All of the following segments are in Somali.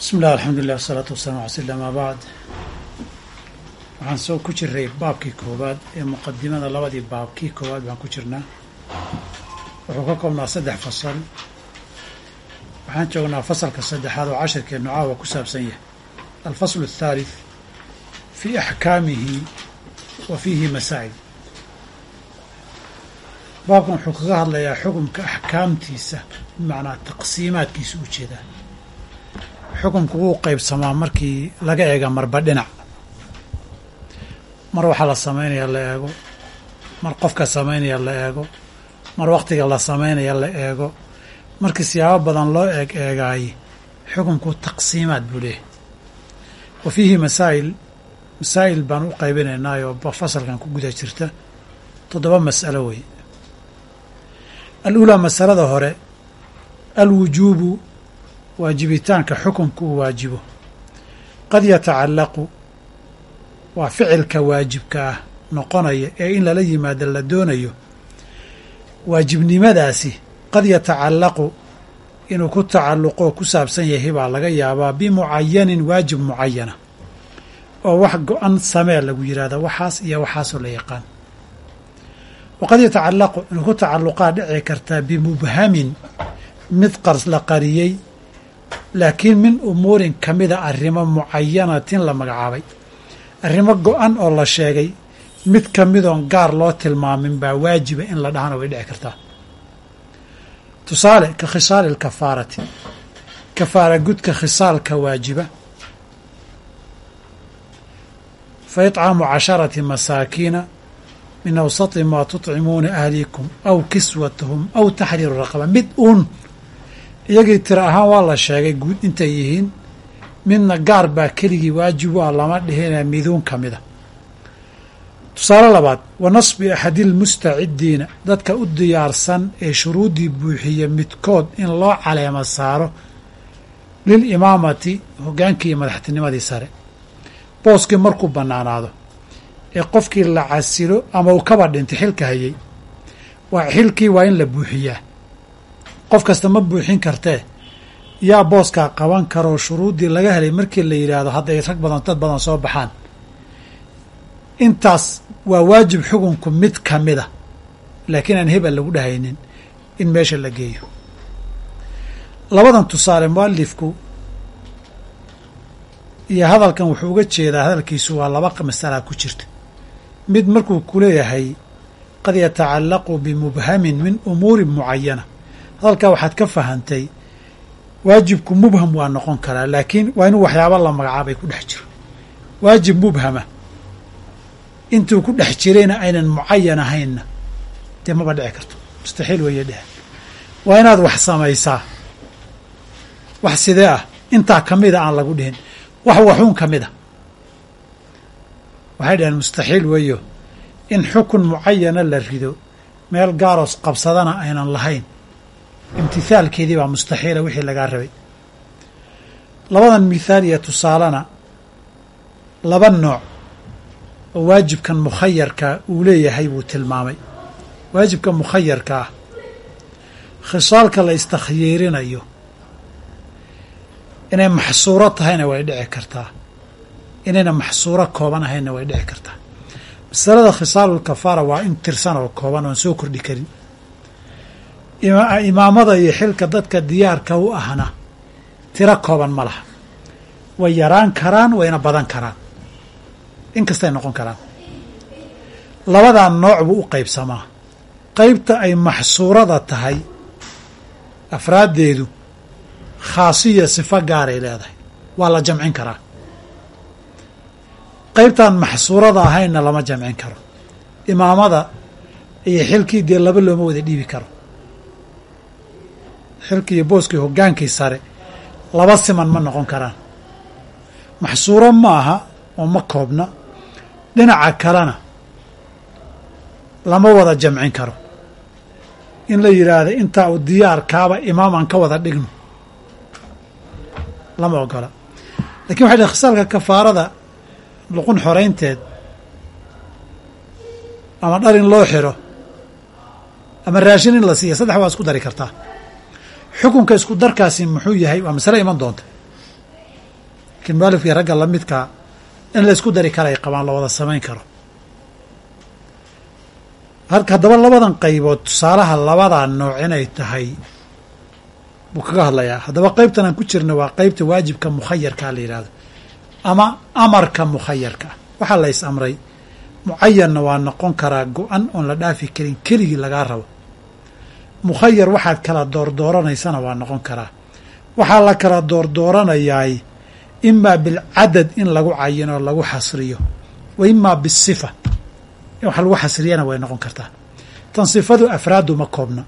bismi illah alxamdulilah wasalaatu wasalaamu ala sl amaa bacd waxaan soo ku jiray baabkii koowaad ee muqadimada labadii baab kii koowaad baan ku jirnaa. Wuxuu ka koobnaa saddex fasal. Waxaan joognaa fasalka saddexaad oo cashirkeennu caawa ku saabsan yahay. Alfaslu athaalith fii axkaamihi wa fiihi masaa'il. Baabkan wuxuu kaga hadlayaa xukumka axkaamtiisa bimacnaa taqsiimaadkiisa u xukumku wuu qaybsamaa markii laga eega marba dhinac. Mar waxaa la samaynaya la eego. Mar qofka samaynaya la eego. Mar waktiga la samaynaya la eego. Markii siyaabo badan loo eeg eegaaye xukumku taqsiimaad buu leeyahy wa fiihi masaa'il masaa'il baan u qaybinaynaayo fasalkan ku guda jirta. Toddoba mas'alo wey aluulaa masalada hore alwujuubu waajibitaanka xukumku uu waajibo. Qad yatacallaqu waa ficilka waajibka ah noqonaya ee in lala yimaado la doonayo. Waajibnimadaasi qad yatacallaqu inuu ku tacalluqoo ku saabsan yahay baa laga yaabaa bimucayanin waajib mucayana oo wax go-an samee lagu yidhahda waxaas iyo waxaasoo la yaqaan. Waqad yatacallaqu inuu ku tacalluqaa dhici kartaa bimubhamin mid qars la qariyey laakiin min umuurin ka mida arrimo mucayanatin la magacaabay. Arrimo go-an oo la sheegay mid ka midoon gaar loo tilmaamin baa waajiba in la dhahana way dhici kartaa. Tusaale ka khisaali lkafaarati kafaara gudka khisaalka waajiba. Fa itcaamu casharati masaakiina min awsati maa tutcimuuna ahlikum aw kiswatahum aw taxriiru raqaba. Mid uun iyagii tiro ahaan waa la sheegay guud intay yihiin midna gaar baa keligii waajib u ah lama dhihina miduun ka mida tusaale labaad wa nasbi axadilmustacidiina dadka u diyaarsan ee shuruuddii buuxiya midkood in loo caleema saaro lilimaamati hoggaankii madaxtinimadii sare. Booskii markuu bannaanaado ee qofkii la casilo ama uu kaba dhintay xilka hayay waa xilkii waa in la buuxiyaa qof kasta ma buuxin kartee. Yaa booskaa qaban karoo shuruuddii laga helay markii la yidhaahdo hadday rag badan dad badan soo baxaan. Intaas waa waajib xukunku mid ka mida laakiin aan hebel lagu dhahaynin in meesha la geeyo. Labadan tusaale mualifku iyo hadalkan wuxuu uga jeedaa hadalkiisu waa laba masalaa ku jirta. Mid markuu ku leeyahay qad yatacallaqu bimubhamin min umuurin mucayana hadalkaa waxaad ka fahantay waajibku mubham waa noqon karaa laakiin waa inuu waxyaaba la magacaabay ku dhex jiro. Waajib mubhama. Intuu ku dhex jirayna aynan mucayan ahaynna dee maba dhici karto. Mustaxiil weeye dheh waa inaad wax samaysaa. Wax sidee ah? Intaa ka mida aan lagu dhihin. Wax waxuun ka mid a waxay dhaheen mustaxiil weeyo. In xukun mucayana la rido meel gaaroos qabsadana aynan lahayn imtihaalkeedii baa mustaxiila wixii lagaa rabay. Labadan mithaal iyo tusaalena laba nooc oo waajibkan mukhayarka uu leeyahay buu tilmaamay. Waajibka mukhayarka ah khisaalka la istakhyiirinayo inay maxsuuro tahayna way dhici kartaa. Inayna maxsuuro kooban ahaynna way dhici kartaa. Masalada khisaalulkafaara waa in tirsan oo kooban oon soo kordhi karin imaamada iyo xilka dadka diyaarka u ahna tiro kooban ma laha. Way yaraan karaan wayna badan karaan. Inkastay noqon karaan. Labadaa nooc buu u qaybsamaa. Qaybta ay maxsuurada tahay afraaddeedu khaasiya sifo gaaray leedahay. Waa la jamcin karaa. Qaybtaan maxsuurada ahaynna lama jamcin karo. Imaamada iyo xilkii dee laba looma wada dhiibi karo xilkii iyo booskii hoggaankii sare laba siman ma noqon karaan. Maxsuuro ma aha oo ma koobna dhinaca kalena lama wada jamcin karo. In la yidhaahdo intaa u diyaarkaaba imaaman ka wada dhigno lama ogola. Lakin waxay dhahen khisaalka kafaarada luqun xoraynteed ama dhar in loo xiro ama raashin in la siiya saddex waa isku dari kartaa xukunka isku darkaasi muxuu yahay? Waa masale iman doonta. Lakiin mualifkii ragga lamidkaa in la isku dari kara ay qabaan la wada samayn karo. Haddaba labadan qaybood tusaalaha labadaa nooc inay tahay buu kaga hadlayaa. Haddaba qeybtan aan ku jirna waa qeybta waajibka mukhayarkaa la yidhahdo ama amarka mukhayarka waxaa la is amray mucayanna waa noqon karaa go-an oon la dhaafi karin keligii lagaa rabo mukhayar waxaad kala doordooranaysana waa noqon karaa. Waxaa la kala doordooranayaay imaa bilcadad in lagu cayino lagu xasriyo wa imaa bisifa in wax lagu xasriyana way noqon kartaa. Tan sifadu afraadu ma koobna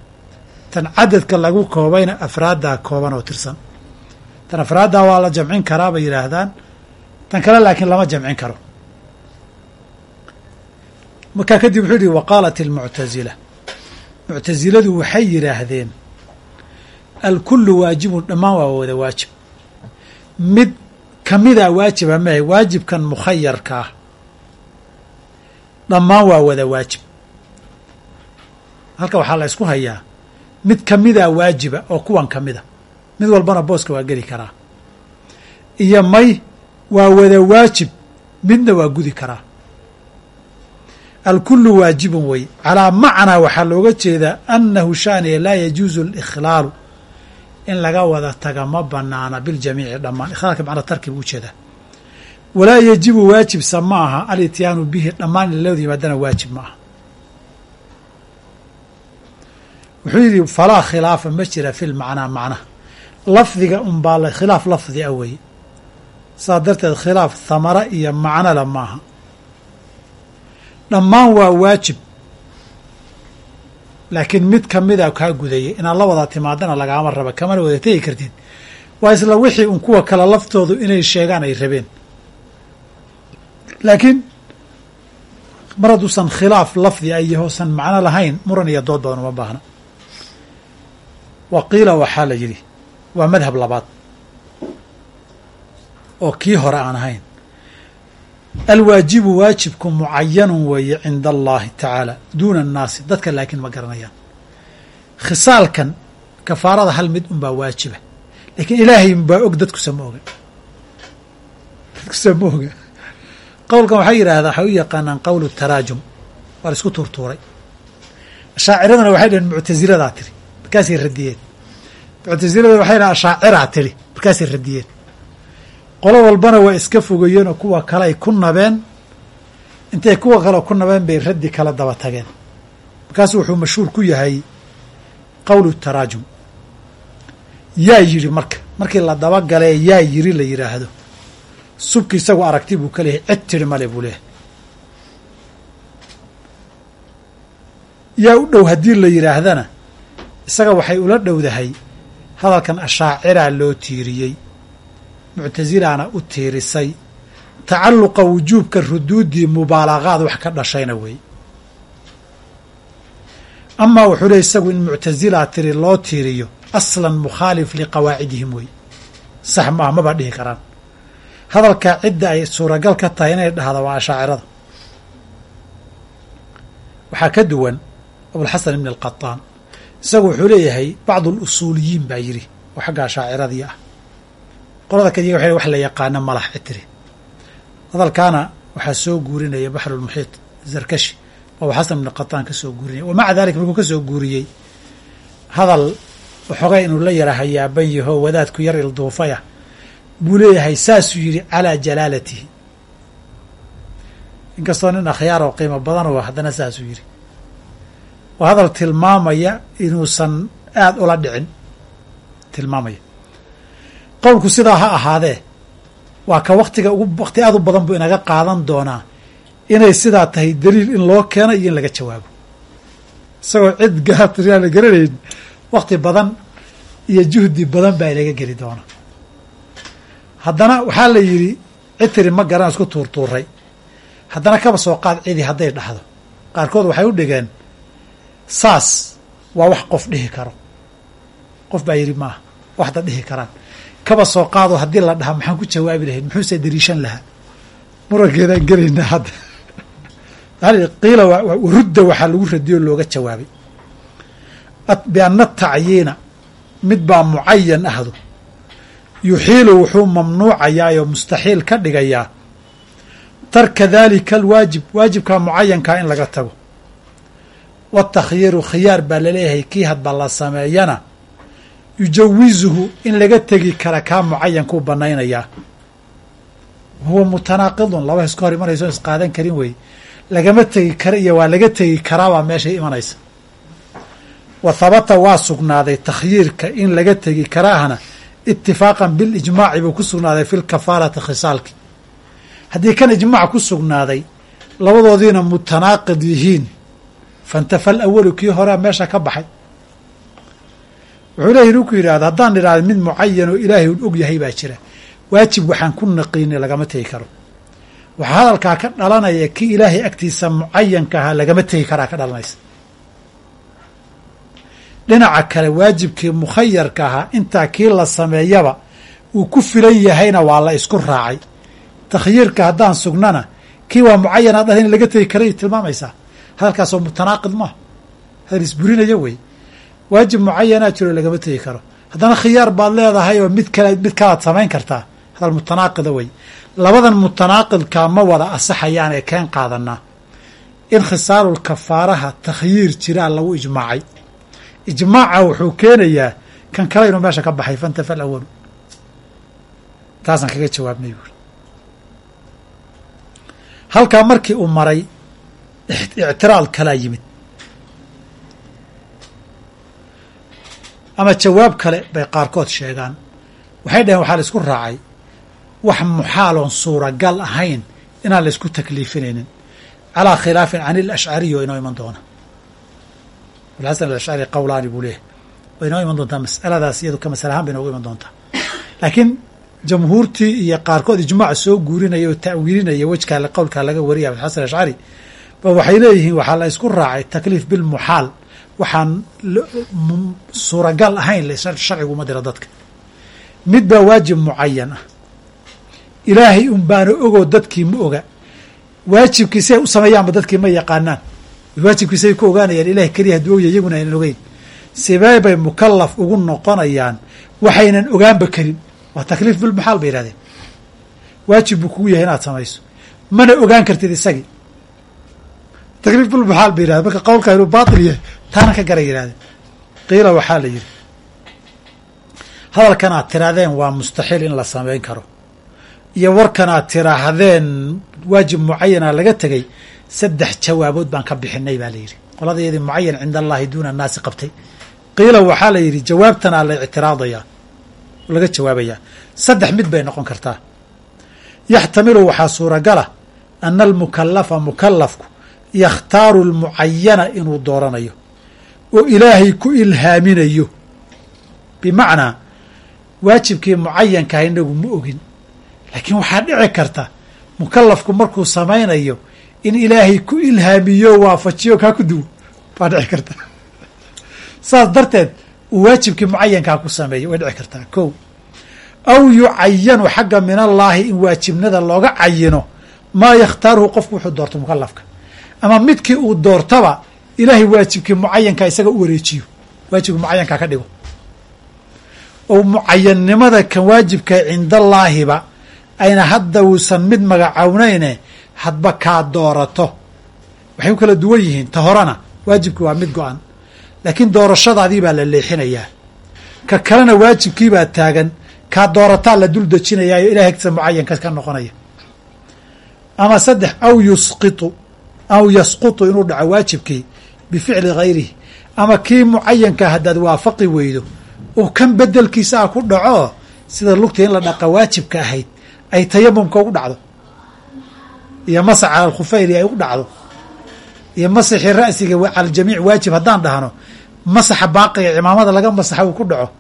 tan cadadka lagu koobayna afraaddaa kooban oo tirsan. Tan afraaddaa waa la jamcin karaa bay yidhaahdaan. Tan kale laakiin lama jamcin karo. Markaa kadib wuxuu yihi wa qaalat muctasiladu waxay yidhaahdeen alkullu waajibun dhammaan waa wada waajib. Mid kamidaa waajiba mahe waajibkan mukhayarka ah. Dhammaan waa wada waajib. Halka waxaa la ysku hayaa mid kamidaa waajiba oo kuwan ka mida. Mid walbana booska waa geli karaa. Iyo may waa wada waajib midna waa gudi karaa alkullu waajibun wey. Calaa macnaa waxaa looga jeedaa annahu shaaniya laa yajuusu alikhlaalu. In laga wada taga ma banaana biljamiici dhammaan. Ikhlaalka macnaa tarkib u jeedaa. Walaa yajibu waajibsa ma aha alityaanu bihi dhammaan in looda yimaadana waajib ma aha. Wuxuu yidhi falaa khilaafa ma jira fi lmacnaa macnaha lafdiga unbaa la khilaaf lafdi a weye saa darteed khilaaf thamara iyo macnole maaha dhammaan waa waajib. Laakiin mid kamida kaa gudayay inaad la wada timaadana lagaama raba kamana wada tegi kartid. Waa isla wixii un kuwa kale laftoodu inay sheegaan ay rabeen. Laakiin mar hadduusan khilaaf lafdi ay yahoosan macno lahayn muran iyo dood badan uma baahna. Wa qiila waxaa la yidhi waa madhab labaad. Oo kii hore aan ahayn alwaajibu waajibku mucayanun weeye cinda allahi tacaala duuna annaasi dadka laakiin ma garanayaan khisaalkan kafaarada hal mid unbaa waajiba laakiin ilaahay baa og dadkusa ma oga dadkusa ma oga qowlkan waxay yidhaahdaa waxay u yaqaanaan qowlu taraajum waa la isku tuurtuuray ashaaciradana waxay dhaheen muctasiladaa tiri markaasay radiyeen muctasilada waxay dhahen ashaaciraa tiri markaasay radiyeen qolo walbana waa iska fogayeenoo kuwa kale ay ku nabeen. Intay kuwa kale ku nabeen bay raddi kala daba tageen. Markaasu wuxuu mashhuur ku yahay qowlu taraajum. Yaa yidhi marka markii la dabagalee yaa yiri la yidhaahdo subki isagu aragti buu ka cid tiri male buu leeyahay. Yaa u dhow haddii la yidhaahdana isaga waxay ula dhowdahay hadalkan ashaaciraa loo tiiriyey muctasilaana u tiirisay tacalluqa wujuubka ruduuddii mubaalaqaad wax ka dhashayna wey. Amaa wuxuu leey isagu in muctasilaa tiri loo tiiriyo aslan mukhaalif liqawaacidihim wey. Sax maaha maba dhihi karaan. Hadalkaa cidda ay suuragal ka tahay inay dhahda waa ashaacirada. Waxaa ka duwan abulxasan ibn alqataan isagu wuxuu leeyahay bacdu alusuuliyiin baa yidhi oo xagga ashaaciradii ah qolada kadiga waxay wax la yaqaano malax citiri hadalkaana waxaa soo guurinaya baxrulmuxiit zarkashi oo xasan ibn qataan ka soo guurinaya. Wa maca dalik markuu ka soo guuriyey hadal waxoogay inuu la yara hayaaban yaho wadaadku yar ilduufaya buu leeyahay saasuu yidhi calaa jalaalatihi. Inkastoo nin akhyaar oo qiimo badan oo haddana saasuu yidhi. Waa hadal tilmaamaya inuusan aada ula dhicin. Tilmaamaya qowlku sidaa ha ahaadee waa ka waktiga ugu wakti aad u badan buu inaga qaadan doonaa inay sidaa tahay daliil in loo keeno iyo in laga jawaabo. Isagoo cid gaatiriyaa la garanayn wakti badan iyo juhdi badan baa inaga geli doona haddana waxaa la yidhi cid tiri ma garan isku tuurtuuray haddana kaba soo qaad cidi hadday dhahdo. Qaarkood waxay u dhigeen saas waa wax qof dhihi karo. Qof baa yidhi maaha waxda dhihi karaan kaba soo qaado haddii la dhaha maxaan ku jawaabi lahayd muxuuse dariishan lahaa? Murankeedaan gelaynaa hadda qiila rudda waxaa lagu radiyoo looga jawaabay bianna tacyiina mid baa mucayan ahdu. Yuxiilu wuxuu mamnuucayaa oo mustaxiil ka dhigayaa. Tarka dalika alwaajib waajibkaa mucayankaa in laga tago. Watakhyiiru khiyaar baa la leeyahay kii hadba la sameeyana yujawizuhu in laga tegi kara kaa mucayankuu banaynayaa huwa mutanaaqidun laba iska hor imanayso isqaadan karin wey. Lagama tegi kara iyo waa laga tegi karaabaa meeshay imanaysa. Wa habata waa sugnaaday takhyiirka in laga tegi karaahna itifaaqan bilijmaaci buu ku sugnaaday fi lkafaarati khisaalki haddii kan ijmaac ku sugnaaday labadoodiina mutanaaqid yihiin. Fantafa alawalu kii horea meesha ka baxay wuxuu leeyihi ku yidhahda haddaan idhahda mid mucayan oo ilaahay un og yahay baa jira. Waajib waxaan ku naqiinay lagama tegi karo. Waxaa hadalkaa ka dhalanaya kii ilaahay agtiisa mucayanka ahaa lagama tegi karaa ka dhalanaysa. Dhinaca kale waajibkii mukhayarka ahaa intaa kii la sameeyaba uu ku filan yahayna waa la isku raacay. Takhyiirka haddaan sugnana kii waa mucayan ad in laga tegi karay tilmaamaysaa? Hadalkaasoo mutanaaqid maaha. Hadal isburinaya wey waajib mucayanaa jiro lagama tegi karo. Haddana khiyaar baad leedahay oo mid kale mid kalaad samayn kartaa. Hadal mutanaaqida wey labadan mutanaaqidkaa ma wada asaxayaan ee keen qaadanaa. In khisaalul kafaaraha takhyiir jiraa lagu ijmaacay. Ijmaaca wuxuu keenayaa kan kale inuu meesha ka baxay fantafa alawalu taasaan kaga jawaabnay buuri halkaa markii uu maray ictiraad kalaa yimid ama jawaab kale bay qaarkood sheegaan. Waxay dhaheen waxaa la isku raacay. Wax muxaaloon suuragal ahayn inaan la isku takliifinaynin. Calaa khilaafin can ilashcariy oo inoo iman doona. Abulxasan alashcari qowlaani buu leeyahy way inoo iman doontaa masaladaas iyadu ka masale ahaan bay inoogu iman doontaa. Laakiin jamhuurtii iyo qaarkood ijmaac soo guurinaya oo ta'wiilinaya wejkaa qowlkaa laga wariyay abulxasan ashcari ba waxay leeyihiin waxaa la isku raacay takliif bilmuxaal waxaan suuragal ahayn sharcigu uma dira dadka. Mid baa waajib mucayan ah. Ilaahay un baana ogoo dadkii ma oga. Waajibkiisay u sameeyaanba dadkii ma yaqaanaan. Waajibkiisay ku ogaanayaan ilahay keliya haduu ogya iyaguna aynan ogeyn. Sibee bay mukalaf ugu noqonayaan waxaynan ogaanba karin. Waa takliif bilmuxaal bay yihahdeen waajib buu kugu yahay inaad samayso. Mana ogaan kartid isagii takliif bilmuxaal bay yirahdeen marka qowlka inuu baatil yahay taana ka garay yihahdeen qiila waxaa la yidhi hadalkan aad tirahdeen waa mustaxiil in la samayn karo iyo warkan aad tiraahdeen waajib mucayana laga tegay saddex jawaabood baan ka bixinay baa la yidhi qoladayadii mucayan cinda allahi duuna annaasi qabtay qiila waxaa la yidhi jawaabtanaa la ictiraadayaa laga jawaabayaa saddex mid bay noqon kartaa yaxtamilu waxaa suuragala ana almukalafa mukalafku yakhtaaru lmucayana inuu dooranayo oo ilaahay ku ilhaaminayo. Bimacnaa waajibkii mucayankaha inagu ma ogin laakiin waxaa dhici karta mukalafku markuu samaynayo in ilaahay ku ilhaamiyo waafajiyo kaa ku duwo. Baa dhici karta. Saas darteed uu waajibkii mucayankaa ku sameeyo way dhici kartaa. Ko aw yucayanu xagga min allaahi in waajibnada looga cayino maa yakhtaaruhu qofku wuxuu doorto mukalafka ama midkii uu doortaba ilaahay waajibkii mucayankaa isaga u wareejiyo waajibkii mucayankaa ka dhigo. Oo mucayannimada kan waajibka cindallaahiba ayna hadda uusan mid magacownayne hadba kaa doorato. Waxay ku kala duwan yihiin ta horena waajibkii waa mid go-an. Laakiin doorashadaadii baa la leexinayaa. Ka kalena waajibkiibaa taagan kaa doorataa la dul dejinayaayo ilahay agtiisa mucayanka ka noqonaya. Ama saddex aw yusqitu aw yasqutu inuu dhaco waajibkii bificli hayrihi ama kii mucayanka haddaad waafaqi weydo oo kan bedelkiisa ah ku dhaco sida lugta in la dhaqa waajibka ahayd ay tayamumka ugu dhacdo. Iyo masax cala alkhufayni ay u dhacdo. Iyo masaxii ra'siga cala aljamiic waajib haddaan dhahno masaxa baaqiga cimaamada laga masaxa uu ku dhaco.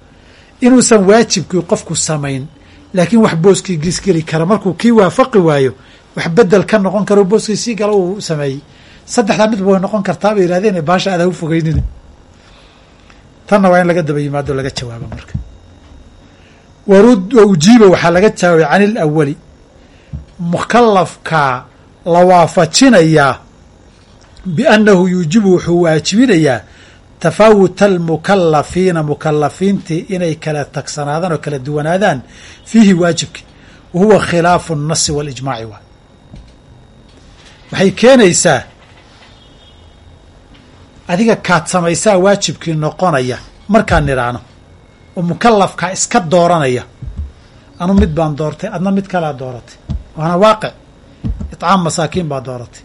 Inuusan waajibkii qofku samayn laakiin wax booskii gisgeli kara markuu kii waafaqi waayo wax bedel ka noqon karo booskii sii gala uu sameeyey saddexdaa midba way noqon kartaa bay yihahdeen baasha aada u fogeynina tanna waa in laga daba yimaado laga jawaabo marka warud wa ujiiba waxaa laga jawaabay can ilawali mukalafkaa la waafajinayaa biannahu yuujibu wuxuu waajibinayaa tafaawuta almukalafiina mukalafiintii inay kala tagsanaadaan oo kala duwanaadaan fiihi waajibki wa huwa khilaafu الnasi waاlijmaaci waay waxay keenaysaa adiga kaad samaysaa waajibkii noqonaya markaan nidhaahno oo mukalafkaa iska dooranaya. Anu mid baan doortay adna mid kalaa dooratay. Waana waaqic iطcaam masaakiin baa dooratay.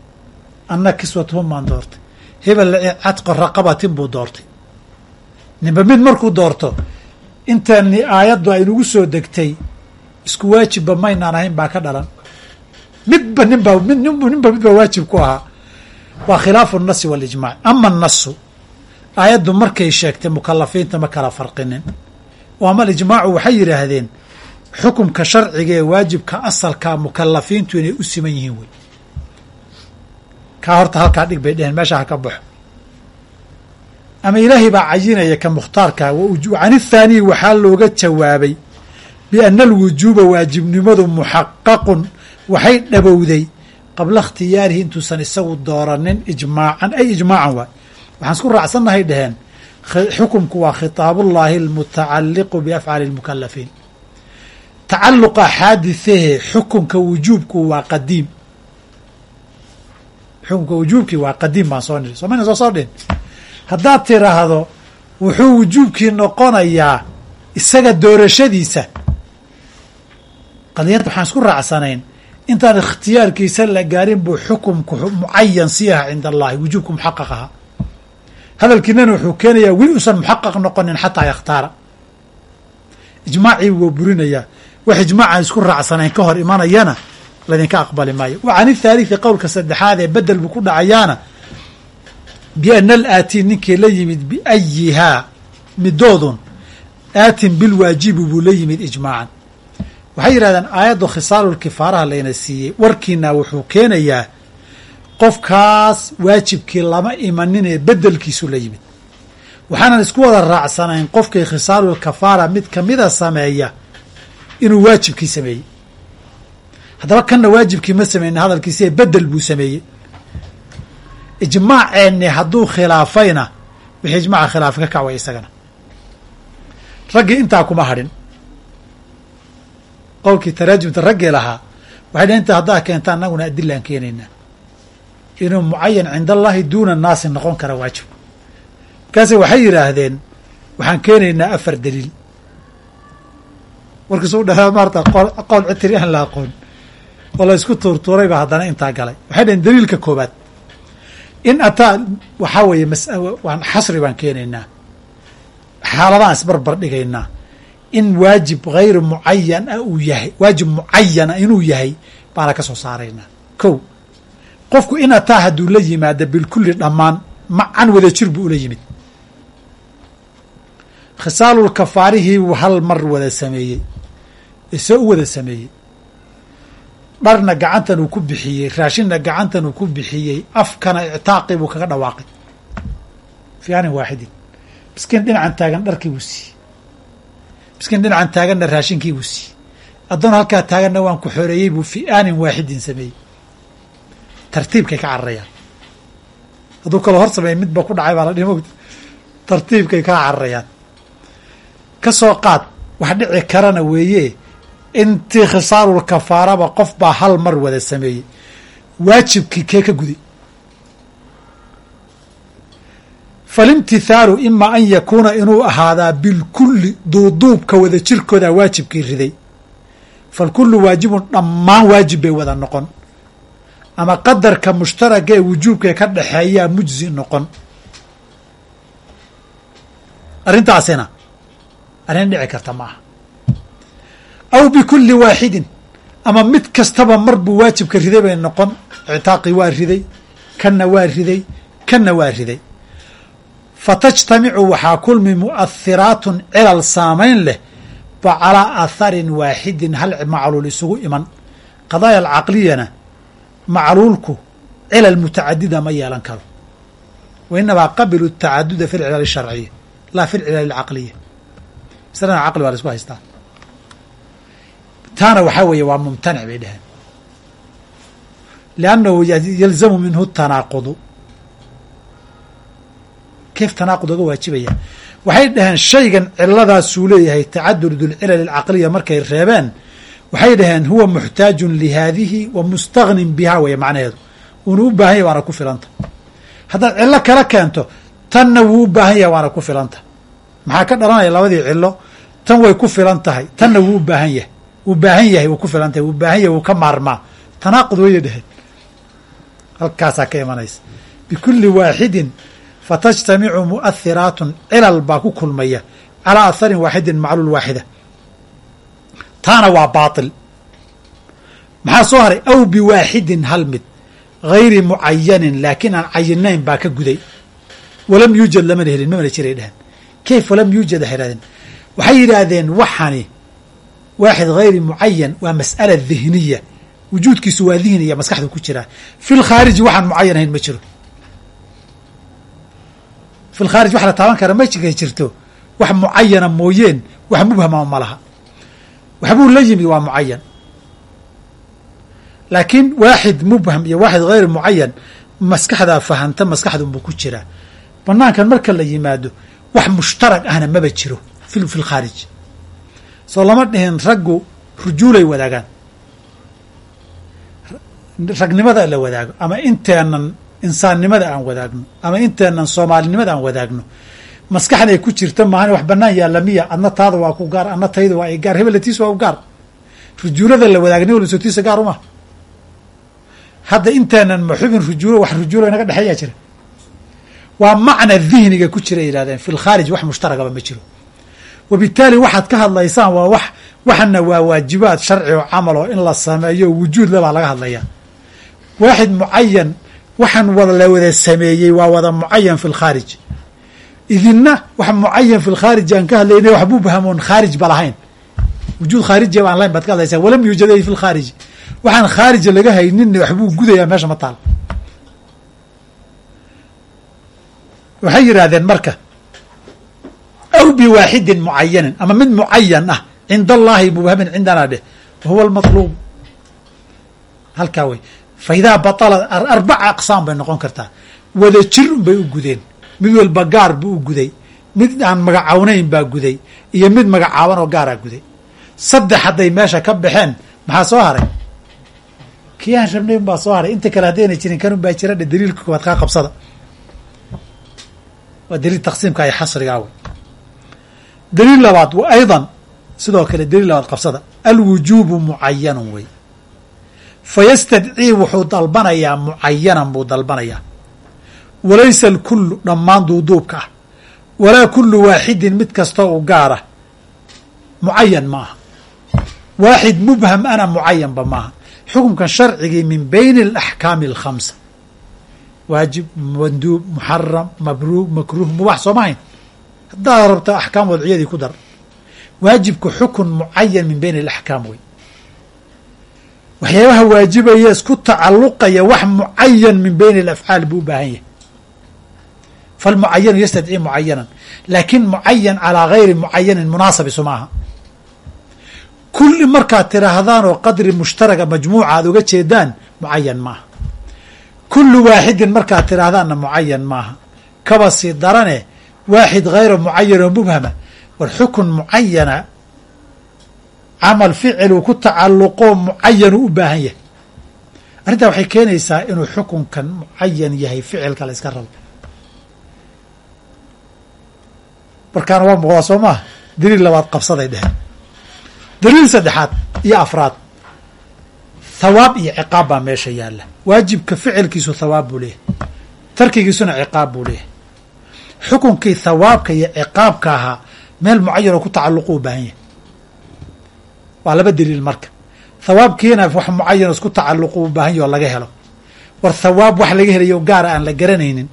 Anna kiswatuhum baan doortay. Hebel cadqo raqabatin buu doortay. Ninba mid markuu doorto intaani aayaddu aynugu soo degtay isku waajibba maynaan ahayn baa ka dhalan midba nibaa ninba midbaa waajib ku ahaa. Waa khilaafu nasi walijmac ama nasu aayaddu markay sheegtay mukalafiinta ma kala farqinin. Oo ama alijmaacu waxay yidhaahdeen xukumka sharciga ee waajibka asalka mukalafiintu inay u siman yihiin wey. Kaa horta halkaa dhig bay dheheen meesha haka baxo. Ama ilaahay baa cayinaya ka mukhtaarka an ithaaniyi waxaa looga jawaabay biana alwujuuba waajibnimadu muxaqaqun waxay dhabowday qabla ikhtiyaarihi intuusan isagu dooranin ijmaacan. Ay ijmaacan waay. Waxaan isku raacsannahay dheheen xukumku waa khitaabullaahi almutacaliqu biafcaali اlmukalafiin tacaluqa xaadiثehe xukunka wujuubku waa qadiim. Xukunka wujuubkii waa qadiim baan soo niri soo mayna soo soo dhin haddaad tiraahdo wuxuu wujuubkii noqonayaa isaga doorashadiisa. Qadiyadda waxaan isku raacsanayn intaan ikhtiyaarkiisa la gaarin buu xukumku mucayan sii aha cinda allahi wujuubku muxaqaq ahaa. Hadalkiinana wuxuu keenayaa weli uusan muxaqaq noqonin xataa yakhtaara. Ijmaacii wuu burinayaa. Wax ijmaacaan isku raacsanayn ka hor imanayana laydinka aqbali maayo. Wa can ithaalithi qowlka saddexaad ee bedel buu ku dhacayaana biana alaatii ninkii la yimid biayihaa midoodun aatin bilwaajibi buu la yimid ijmaacan waxay yidhahdeen aayaddu khisaalulkifaaraha layna siiyey. Warkiina wuxuu keenayaa qofkaas waajibkii lama imaninee bedelkiisu la yimid. Waxaanan isku wada raacsanayn qofkii khisaalulkafaara mid kamida sameeya inuu waajibkii sameeyey. Haddaba kanna waajibkii ma sameynin hadalkiisiee bedel buu sameeyey. Ijmaaceenni hadduu khilaafayna wixii ijmaaca khilaafa ka kacway isagana. Raggii intaa kuma hadhin qowlkii taraajumta raggii lahaa waxay dhhen inta haddaa keenta annaguna adilaan keenaynaa inuu mucayan cinda allahi duuna naasi noqon kara waajibku markaase waxay yidhaahdeen waxaan keenaynaa afar daliil. Warkiisu u dhahaa maarata qowl citiri aan la aqoon oo la isku tuurtuuray baa haddana intaa galay. Waxay dhaheen daliilka koobaad in ataa waxaa weeye xasri baan keenaynaa. Xaaladaan isbarbar dhigaynaa in waajib hayru mucayan ah uu yahay waajib mucayana inuu yahay baana ka soo saaraynaa ko qofku in ataa hadduu la yimaada bilkulli dhammaan macan wada jir buu ula yimid. Khisaalulkafaarihii buu hal mar wada sameeyey ise u wada sameeyey. Dharna gacantan uu ku bixiyey raashinna gacantan uu ku bixiyey afkana ictaaqi buu kaga dhawaaqay. Fii anin waaxidin miskiin dhinacan taagan dharkii buu siiyey miskiin dhinacan taaganna raashinkii buu siiyey. Addoon halkaa taaganna waan ku xoreeyey buu fii aanin waaxidin sameeyey. Tartiibkay ka cararayaan. Hadduu kaloo hor sameeyey midba ku dhacay baa la dhihi mogta tartiibkay kaa cararayaan. Ka soo qaad wax dhici karana weeye intii khisaalul kafaaraba qof baa hal mar wada sameeyey. Waajibkii kee ka guday falimtithaalu ima an yakuuna inuu ahaadaa bilkulli duuduubka wada jirkooda waajibkii riday falkullu waajibun dhammaan waajib bay wada noqon ama qadarka mushtaraka ee wujuubkae ka dhexeeyaa mujzi noqon arrintaasina arrin dhici karta ma aha aw bikulli waaxidin ama mid kastaba mar buu waajibka riday bay noqon ictaaqi waa riday kanna waa riday kanna waa riday fatajtamicu waxaa kulmi mu'ahiraatun cilal saamayn leh ba calaa aatharin waaxidin hal macluul isugu iman. Qadaaya alcaqliyana macluulku cilal mutacadida ma yeelan karo. Wa inamaa qabilu tacaduda fi lcilal sharciya laa fi lcilal alcaqliya masalada caqli baa la isku haystaa. Taana waxaa weeye waa mumtanic bay dheheen liannahu yalzamu minhu tanaaqudu keef tanaaqud waajibaya. Waxay dhaheen shaygan ciladaasuu leeyahay tacadud lcilal alcaqliya markay reebeen waxay dhaheen huwa muxtaajun lihaadihi wa mustagnin biha weeye macnaheedu. Uuna u baahan yahy waana ku filanta. Haddaad cillo kala keento tanna wuu u baahan yahay waana ku filanta. Maxaa ka dhalanaya labadii cilo tan way ku filan tahay tanna wuu u baahan yahay. Wuu baahan yahay wuu ku filan tahay wuu baahan yahay wuu ka maarmaa. Tanaaqud wayay dheheen halkaasaa ka imanaysa. Bikulli waaxidin fatajtamicu mu'ahiraatun cilal baa ku kulmaya calaa aharin waaxidin macluul waaxida. Taana waa baatil. Maxaa soo haray? Aw biwaaxidin hal mid gayri mucayanin laakiin aan cayinayn baa ka guday. Walam yuujad lamana helin mamana jiray dheheen kayf walam yuujad waxay yidhahdeen waxay yidhaahdeen waxani waaxid hayri mucayan waa mas'ala dihniya wujuudkiisu waa dihniya maskaxda ku jiraa fi lkhaariji waxaan mucayan ahayn ma jiro fi lkhaarij wax la taaban kara ma jika jirto wax mucayana mooyeen wax mubhama ma laha waxbuu la yimid waa mucayan laakiin waaxid mubham iyo waaxid hayr mucayan maskaxdaa fahanta maskaxdunbuu ku jiraa banaankan marka la yimaado wax mushtarag ahna maba jiro fi lkhaarij soo lama dhihin raggu rujuulay wadaagaan ragnimada la wadaago ama inteenan insaannimada aan wadaagno ama inteenan soomaalinimada aan wadaagno. Maskaxday ku jirta maahan wax banaan yaalla miya adna taada waa ku gaar adna tayda waa i gaar hebelatiis waa u gaar. Rujuulada la walba sootiisa gaar uma hadda inteenan ma rujuulo wax rujuulo inaga dhexeeyaa jira. Waa macna dihniga ku jira yidhahdeen fi lkhaarij wax mushtaragaba ma jiro. Wabitaali waxaad ka hadlaysaan waa wax waxana waa waajibaad sharci oo camal oo in la sameeyo wujuud labaa laga hadlaya waaxid mucayan waxaan la wada sameeyey waa wada mucayan fi lkhaarij idinna wax mucayan fi lkhaarij aan ka hadlaynay wax mubhamoon khaarij ba lahayn. Wujuud khaariji baan lahayn baad ka hadlaysaa walam yuujad fi lkhaariji waxaan khaarija laga haynin waxbuu gudayaa meesha ma taal. Waxay yidhaahdeen marka aw biwaaxidin mucayanin ama mid mucayan ah cinda allahi mubhamin cindanaa dheh wahuwa almatluub. Halkaa wey fa idaa batala arbaca aqsaam bay noqon kartaa. Wada jir un bay u gudeen. Mid walba gaar buu u guday. Mid aan magacawnayn baa guday. Iyo mid magacaaban oo gaaraa guday. Saddex hadday meesha ka baxeen maxaa soo haray? Kii aan rabnay un baa soo haray. Inta kale haddayna jirin kanun baa jira. Dhe daliilka koobaad kaa qabsada. Waa daliil taqsiimka ay xasrigaa wey daliil labaad wa aydan. Sidoo kale daliil labaad qabsada. Alwujuubu mucayanun wey fa yastadcii wuxuu dalbanayaa mucayanan buu dalbanayaa. walaysa alkullu dhammaan duuduubka ah. walaa kullu waaxidin mid kastoo u gaara mucayan ma aha. waaxid mubham ana mucayanba maaha xukunkan sharcigii min bayni alaxkaami alkhamsa. waajib manduub muxaram mabruug makruuh mubax sooma hayn haddaad rabto axkaam wadciyadii ku dar. waajibku xukun mucayan min bayni alaxkaam wey waxyaabaha waajibaya isku tacalluqaya wax mucayan min bayni alafcaal buu u baahan yahay. Falmucayanu yastadcii mucayanan laakin mucayan calaa gayri mucayanin munaasab isu maaha. Kulli markaad tidhaahdaan oo qadri mushtaraga majmuuca aad uga jeedaan mucayan maaha. Kullu waaxidin markaad tidhaahdaanna mucayan maaha. Kaba sii darane waaxid hayra mucayan oo mubhama war xukun mucayana camal ficiluu ku tacalluqoo mucayanuu u baahan yahay. Arrintaa waxay keenaysaa inuu xukunkan mucayan yahay ficilka la iska rabo. Markaana waa muuqdaa soo maaha daliil labaad qabsaday dheheen daliil saddexaad iyo afraad. Thawaab iyo ciqaab baa meesha yaalla. Waajibka ficilkiisu thawaab buu leeyahay. Tarkigiisuna ciqaab buu leeyahay. Xukunkii thawaabka iyo ciqaabka ahaa meel mucayanoo ku tacalluqu u baahan yahay waa laba daliil marka. Thawaabkiina wax mucayan isku tacalluqu u baahan yahy oo laga helo. War thawaab wax laga helayo gaara aan la garanaynin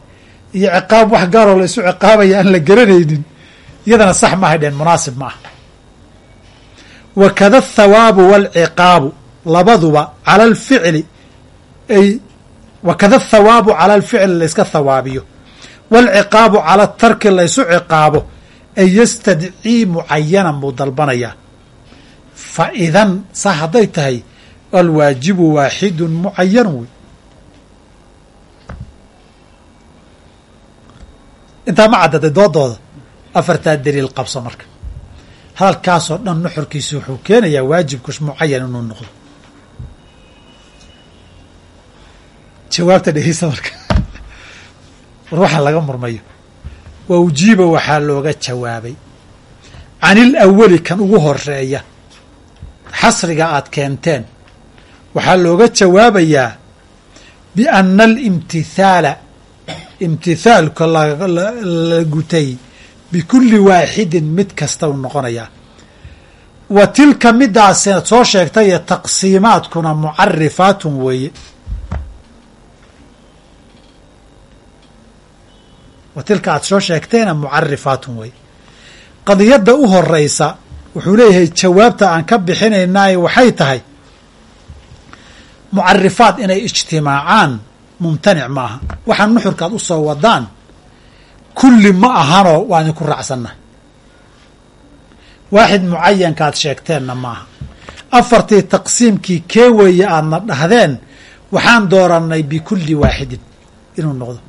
iyo ciqaab wax gaaroo la isu ciqaabaya aan la garanaynin iyadana sax maahay dheen munaasib ma ah wakada athawaabu waalciqaabu labaduba cala alficli ay wakada athawaabu cala alficli layska thawaabiyo. Waalciqaabu cala tarki laysu ciqaabo ay yastadcii mucayanan buu dalbanayaa fa idan saa hadday tahay alwaajibu waaxidun mucayanun wey. Intaa ma caddaday doodooda afartaa daliil qabso marka. Hadalkaasoo dhan nuxurkiisu wuxuu keenayaa waajibku mucayan inuu noqdo. Jawaabta dhegeysa marka. War waxaa laga murmayo. Wa ujiiba waxaa looga jawaabay. Can awali kan ugu horreeya xasriga aad keenteen. Waxaa looga jawaabayaa bianna alimtithaala imtithaalka la gutay bikulli waaxidin mid kasta uu noqonayaa. Wa tilka midaas soo sheegtay ee taqsiimaadkuna mucarifaatun weeye. Wa tilka aad soo sheegteena mucarifaatun weeye. Qadiyadda u horeysa wuxuu leeyahay jawaabta aan ka bixinaynaaye waxay tahay mucarifaad inay ijtimaacaan mumtanic ma aha. Waxaa nuxurkaad u soo wadaan kulli ma ahanoo waan idinku raacsanna. Waaxid mucayankaad sheegteenna ma aha. Afartii taqsiimkii kee weeye aadna dhahdeen waxaan doorannay bikulli waaxidin inuu noqdo.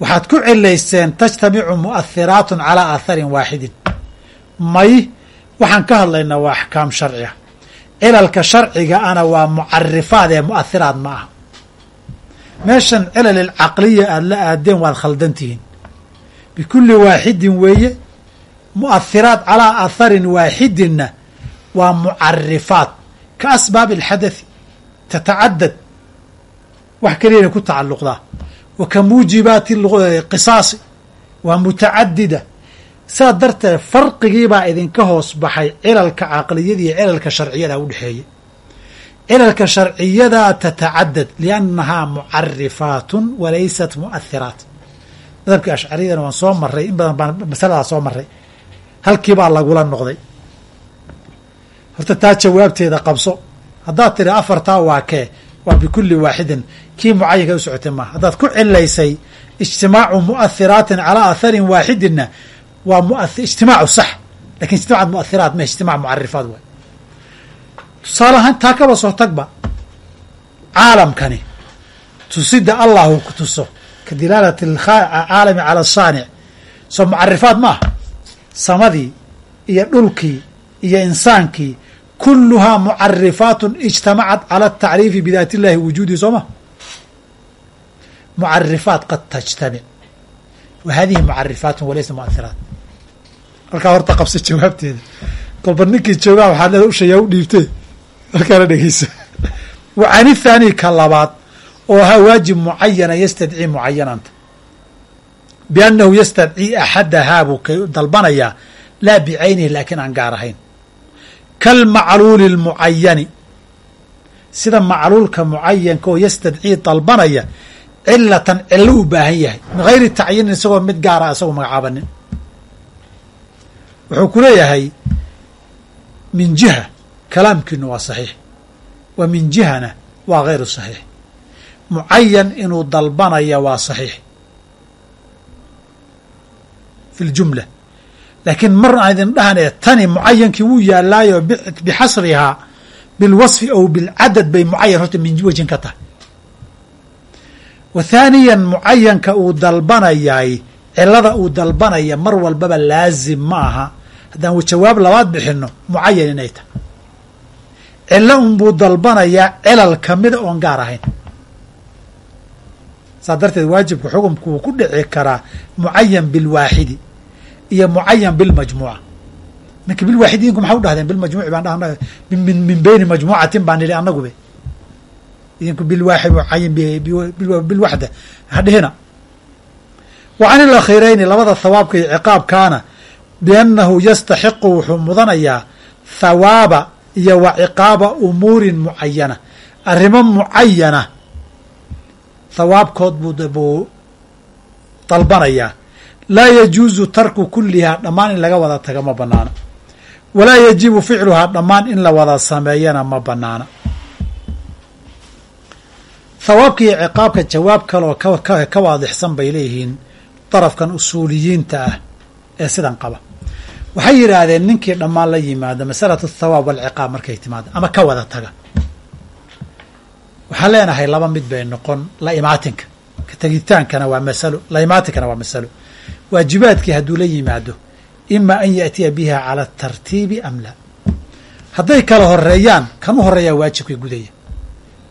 Waxaad ku cilayseen tajtamicu mu'ahiraatun calaa aatharin waaxidin. May waxaan ka hadlaynaa waa axkaam sharciga. Cilalka sharciga ana waa mucarifaad ee mu'ahiraad ma aha. Meeshan cilal ilcaqliya aada la aadeen waad khaldantihiin bikulli waaxidin weeye mu'ahiraat calaa aatharin waaxidinna waa mucarifaat ka asbaabi alxadathi tatacadad wax keliyana ku tacalluqdaa wa ka muujibaati qisaasi waa mutacadida saa darteed farqigiibaa idinka hoos baxay cilalka caqliyada iyo cilalka sharciyada u dhexeeya cilalka sharciyadaa tatacadad liannahaa mucarifaatun walaysat mu'ahiraat madhabkii ashcariyadana waan soo maray in badan baan masaladaa soo maray halkiibaa lagula noqday. Horta taa jawaabteeda qabso. Haddaad tidhi afartaa waa kee waa bikulli waaxidin. Kii mucayanka u socotay maaha. Haddaad ku cilaysay ijtimaacu mu'ahiraatin calaa aatharin waaxidinna waa ijtimaacu sax laakiin ijtimac muahiraat ma ijtimac mucarifaat waay. Tusaale ahaan taa kaba soo tagba caalamkani tusida allahu ku tuso ka dilaalati caalami cala saanic soo mucarifaat ma aha. Samadii iyo dhulkii iyo insaankii kuluhaa mucarifaatun ijtamacat cala atacriifi bidaati illahi wujuudihi soo ma? Mucarifaat qad tajtamic wa hadihi mucarifaatun walaysa muahiraat halkaa horta qabsa jawaabteeda kolba ninkii joogaa waxaad leeda ushayaa u dhiibtee halkaana dhegeysa. Wa can ithaani ka labaad oo ahaa waajib mucayana yastadcii mucayananta biannahu yastadcii axadahaa buu ka dalbanayaa laa bicaynihi laakiin aan gaar ahayn. Kalmacluuli اlmucayani sida macluulka mucayanka oo yastadcii dalbanaya cilatan cilo u baahan yahay. Min gayri tacyiinin isagoo mid gaara isagoo magacaabanin wuxuu ku leeyahay min jiha kalaamkiinu waa saxiix wa min jihana waa gayru saxiix. Mucayan inuu dalbanaya waa saxiix. Fi ljumla laakiin mar aan idin dhahanee tani mucayankii wuu yaalaayo bixasrihaa bilwasfi aw bilcadad bay mucayan horta min wejin ka tahay. Wa thaaniyan mucayanka uu dalbanayay cilada uu dalbanaya mar walbaba laazim ma aha haddaan jawaab labaad bixino mucayan inay tahay. Cilo unbuu dalbanayaa cilal kamida oon gaar ahayn. Saa darteed waajibka xukumku wuu ku dhici karaa mucayan bilwaaxidi iyo mucayan bilmajmuuca. Ninka bilwaaxidi idinku maxaa u dhahdeen? Bilmajmuuci baan min beyni majmuucatin baan nili annagube idinku bilwaaxid mucayan bilwaxda hadhihina wa can ilakhirayni labada thawaabka iyo ciqaabkaana biannahu yastaxiqu wuxuu mudanayaa thawaaba iyo wa ciqaaba umuurin mucayana arrimo mucayana thawaabkood buu dalbanayaa laa yajuusu tarku kulihaa dhammaan in laga wada taga ma banaana walaa yajibu ficluhaa dhammaan in la wada sameeyana ma banaana thawaabka iyo ciqaabka jawaab kaleoo ka waadixsan bay leeyihiin darafkan usuuliyiinta ah ee sidan qaba waxay yidhaahdeen ninkii dhammaan la yimaada masalatu thawaab walciqaab markay timaado ama ka wada taga. Waxaan leenahay laba mid bay noqon la imaatinka ka tegitaankana waa masalo la imaatinkana waa masalo waajibaadkii hadduu la yimaado ima an yaatiya biha cala atartiibi am laa hadday kala horeeyaan kan u horeeyaa waajibka gudaya.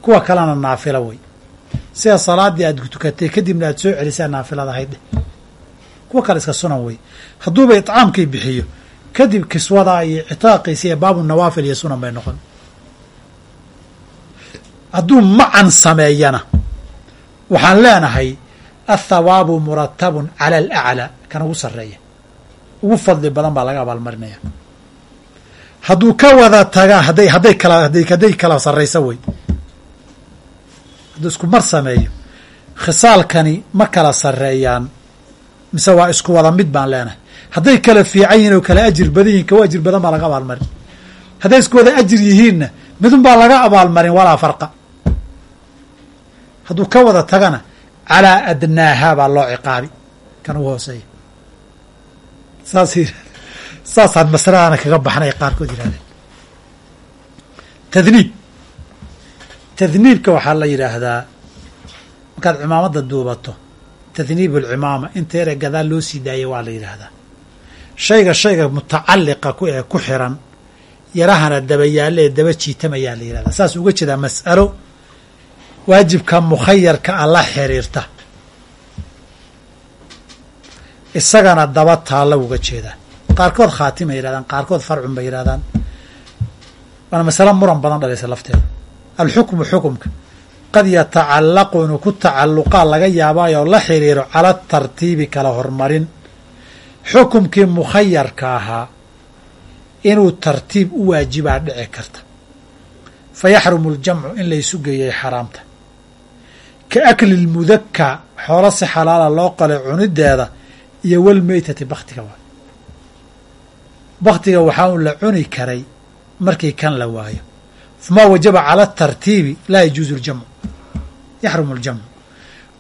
Kuwa kalena naafila wey sida salaadii aada tukatay kadibna aad soo celisaa naafilada haydheh kuwa kale iska sunan wey. Hadduuba iطcaamkii bixiyo kadib kiswadaa iyo citaaqiisa iyo baabu nawaafil iyo sunan bay noqon. Hadduu macan sameeyana waxaan leenahay athawaabu muratabun cala alaclaa kan ugu sarreeya. Ugu fadli badan baa laga abaalmarinaya. Hadduu ka wada tagaa hadday hadday kala hadday kala sarraysa wey. Hadduu isku mar sameeyo khisaalkani ma kala sarreeyaan mise waa isku wada mid baan leenahay. Hadday kala fiican yihiin oo kala ajir badan yihiin kawa ajir badan baa laga abaalmarin. Hadday isku wada ajir yihiinna midun baa laga abaalmarin walaa farqa. Hadduu ka wada tagana calaa adnaahaa baa loo ciqaabi. Kan ugu hooseeya. Saas saasaan masaladaana kaga baxnay qaarkood yidhahdeen tadniib. Tadniibka waxaa la yidhaahdaa markaad cimaamadda duubato tadniib alcimaama inta yare gadaal loo sii daayay waa la yidhaahdaa shayga shayga mutacalliqa ku ee ku xiran yarahana daba yaalle ee daba jiitamayaa la yidhahdaa saas uga jeedaa mas'alo waajibka mukhayarka a la xiriirta isagana daba taalla uga jeedaa qaarkood khaatimay yidhahdaan qaarkood farcun bay yidhahdaan waana masalo muran badan dhalaysa lafteeda alxukmu xukumka qad yatacallaqu inuu ku tacalluqaa laga yaabaayo la xiriiro cala tartiibi kala hormarin. Xukumkii mukhayarka ahaa inuu tartiib u waajibaa dhici karta. Fa yaxrumu aljamcu in laysu geeyay xaraamta. Ka akli lmudaka xoolo si xalaala loo qalay cunideeda iyo walmeytati baktiga baktiga waxaa un la cuni karay markii kan la waayo famaa wajaba cala atartiibi laa yajuuzu ljamcu yaxrumu ljamcu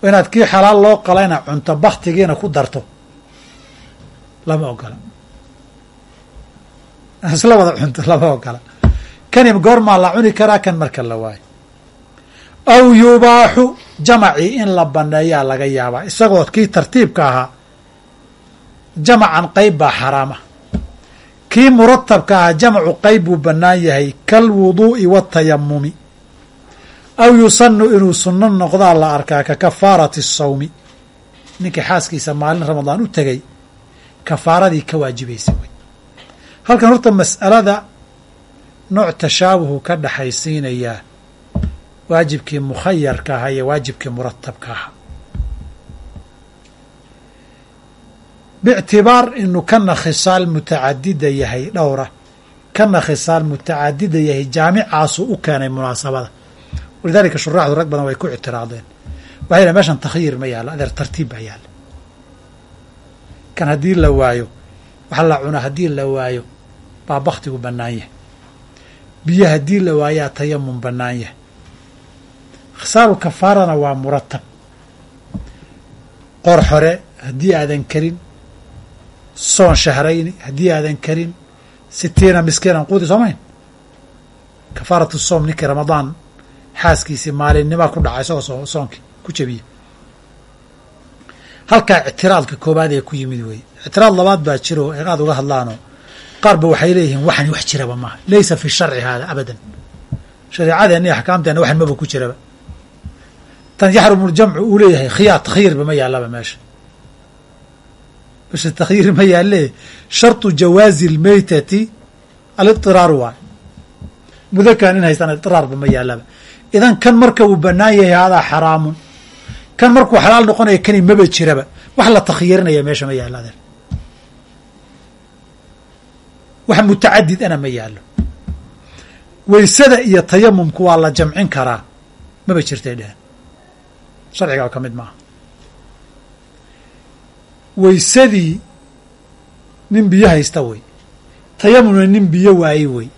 inaad kii xalaal loo qalayna cunto baktigiina ku darto lama ogola isla wada cunto lama ogola kani goormaa la cuni karaa kan marka la waayo aw yubaaxu jamacii in la banneeyaa laga yaabaa isagoo kii tartiibka ahaa jamacan qayb baa xaraam kii muratabka ahaa jamacu qayb buu bannaan yahay kalwuduu'i waatayamumi aw yusanu inuu sunno noqdaa la arkaa ka kafaarati sawmi. Ninkii xaaskiisa maalin ramadaan u tegay kafaaradii ka waajibaysa wey halkan horta mas'alada nooc tashaabuhu ka dhaxaysiinayaa waajibkii mukhayarka ahaa iyo waajibkii muratabka ahaa biictibaar inuu kana khisaal mutacadida yahay dhowra kana khisaal mutacadida yahay jaamicaasuu u keenay munaasabada walidaalika shuraaxdu rag badan way ku ictiraadeen waxay yidhahen meeshan takhyiir ma yaallo adeer tartiib baa yaalla kan haddii la waayo waxa la cuna haddii la waayo baa baktigu bannaan yahay biyo haddii la waayaa tayamum bannaan yahay kafaarana waa muratab qor xore haddii aadan karin soon shahrayni haddii aadan karin sitiina miskiinan quudi soomayn? Kafaaratu soom ninkii ramadaan xaaskiisii maalinnimaa ku dhaca isagoo soonkii ku jabiya halkaa ictiraadka koobaad ee ku yimid weeye ictiraad labaad baa jiro ee aad uga hadlaano. Qaar ba waxay leeyihiin waxani wax jiraba maaha. Laysa fi sharci haada abadan. Shareecadeenna axkaamteenna waxan maba ku jiraba tan yaxrumuljamcu uu leeyahay khiyaar takhyiirba ma yaallaba meesha bisha takhyiir ma yaalle shartu jawaazi lmeytati alidiraaru waay mudakan in haystaan idiraarba ma yaallaba idan kan marka uu banaan yahay haadaa xaraamun kan markuu xalaal noqonaya kani maba jiraba wax la takhyiirinaya meesha ma yaalo adeer wax mutacadid ana ma yaallo weysada iyo tayamumku waa la jamcin karaa maba jirtay dhehen sharciga oo ka mid maaha weysadii nin biyo haysta wey tayamumna nin biyo waayey wey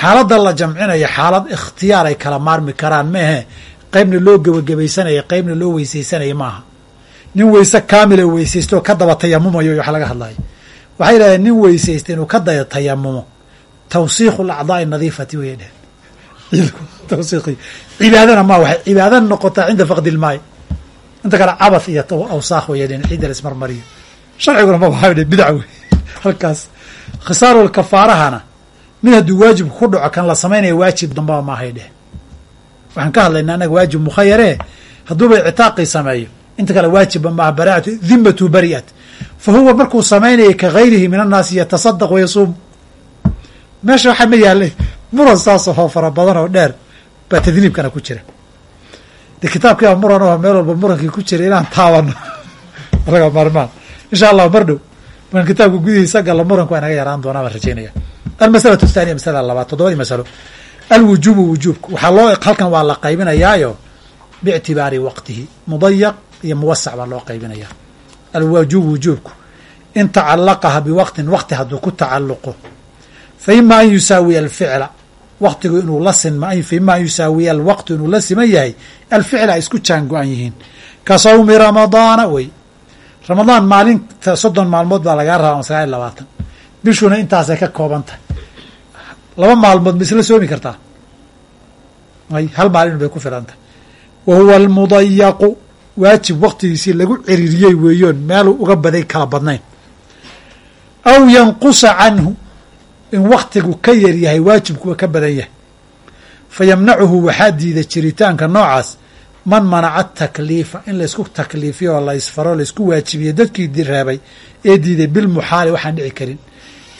xaaladda la jamcinaya xaalad ikhtiyaar ay kala maarmi karaan maahe qaybna loo gebagabaysanaya qaybna loo weysaysanaya maaha nin weyse kaamila weysaysto ka daba tayamumayo wax laga hadlayo waxay yidhahdeen nin weysaysta inuu ka daya tayamumo tawsiikhu alacdaai nadiifati way dheheen tawsiiqi cibaadana ma waxay cibaada noqotaa cinda faqdi ilmaay inta kale cabath iyo awsaakh weeyadeen ciidda la ismarmariyo. Sharciguna ma baha bidac wey halkaas khisaarul kafaarahana mid hadduu waajibku ku dhaco kan la samaynaya waajib dambaba maahay dheh. Waxaan ka hadlaynaa annaga waajib mukhayaree hadduuba ictaaqii sameeyo inta kale waajibba maaha baraatu dimmatu bari'at. Fa huwa markuu samaynaya ka gayrihi min annaasi yatasadaq wayasuum meesha waxaa ma yaallay muran saas oo fara badan oo dheer baa tadniibkana ku jira de kitaabkiiba muran oo meel walba murankii ku jira inaan taabano laga maarmaan. Insha allah mar dhow markaan kitaabka gudihiisa galla muranku waa naga yaraan doonaa baan rajaynaya almasalatu athaniya masalada labaad toddobadii masalo. Alwujuubu wujuubku waxaa loo halkan waa la qaybinayaayo biictibaari waqtihi. Mudayaq iyo muwasac baa loo qaybinaya alwujuub wujuubku in tacalaqaha biwaqtin waqti hadduu ku tacalluqo. Fa ima an yusaawiya alficla waqtigu inuu la sinma fa ima an yusaawiya alwaqtu inuu la siman yahay alficla ay isku jaan go-an yihiin. Ka sawmi ramadaana wey. Ramadaan maalinta soddon maalmood baa lagaa rabaa ama sagaal labaatan bishuna intaasay ka kooban tahay laba maalmood ma soomi kartaa? Ay hal maalin bay ku filan tahay wa huwa almudayaqu waajib waqtigiisii lagu ciririyey weeyoon meeluu uga baday kala badnayn. Aw yanqusa canhu in waktigu ka yar yahay waajibkuwa ka badan yahay. Fa yamnacuhu waxaa diida jiritaanka noocaas man manaca takliifa in laysku takliifiyo oo laysfaro laysku waajibiyo dadkii direebay ee diiday bilmuxaali waxaan dhici karin.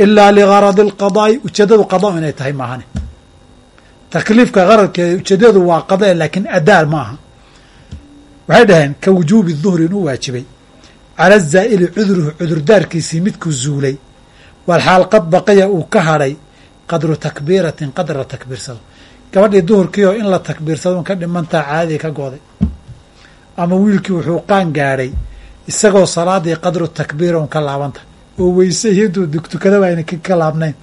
Ilaa ligaradi alqadaa'i ujeeddadu qadaa inay tahay maahane takliifka qaradkeeda ujeeddadu waa qadaa laakiin adaa ma aha waxay dhaheen ka wujuubi duhri inuu waajibay. Cala zaa'ili cudruhu cudurdaarkiisii midkuu zuulay walxaal qad baqiya uu ka hadhay qadru takbiiratin qadra takbiirsado gabadhii duhurkii in la takbiirsado un ka dhimantaa caadadii ka gooday ama wiilkii wuxuu qaan gaadhay isagoo salaadii qadru takbiira un ka laabanta. Oo weyse iyo intuu dugtukadaba ka laabnayn.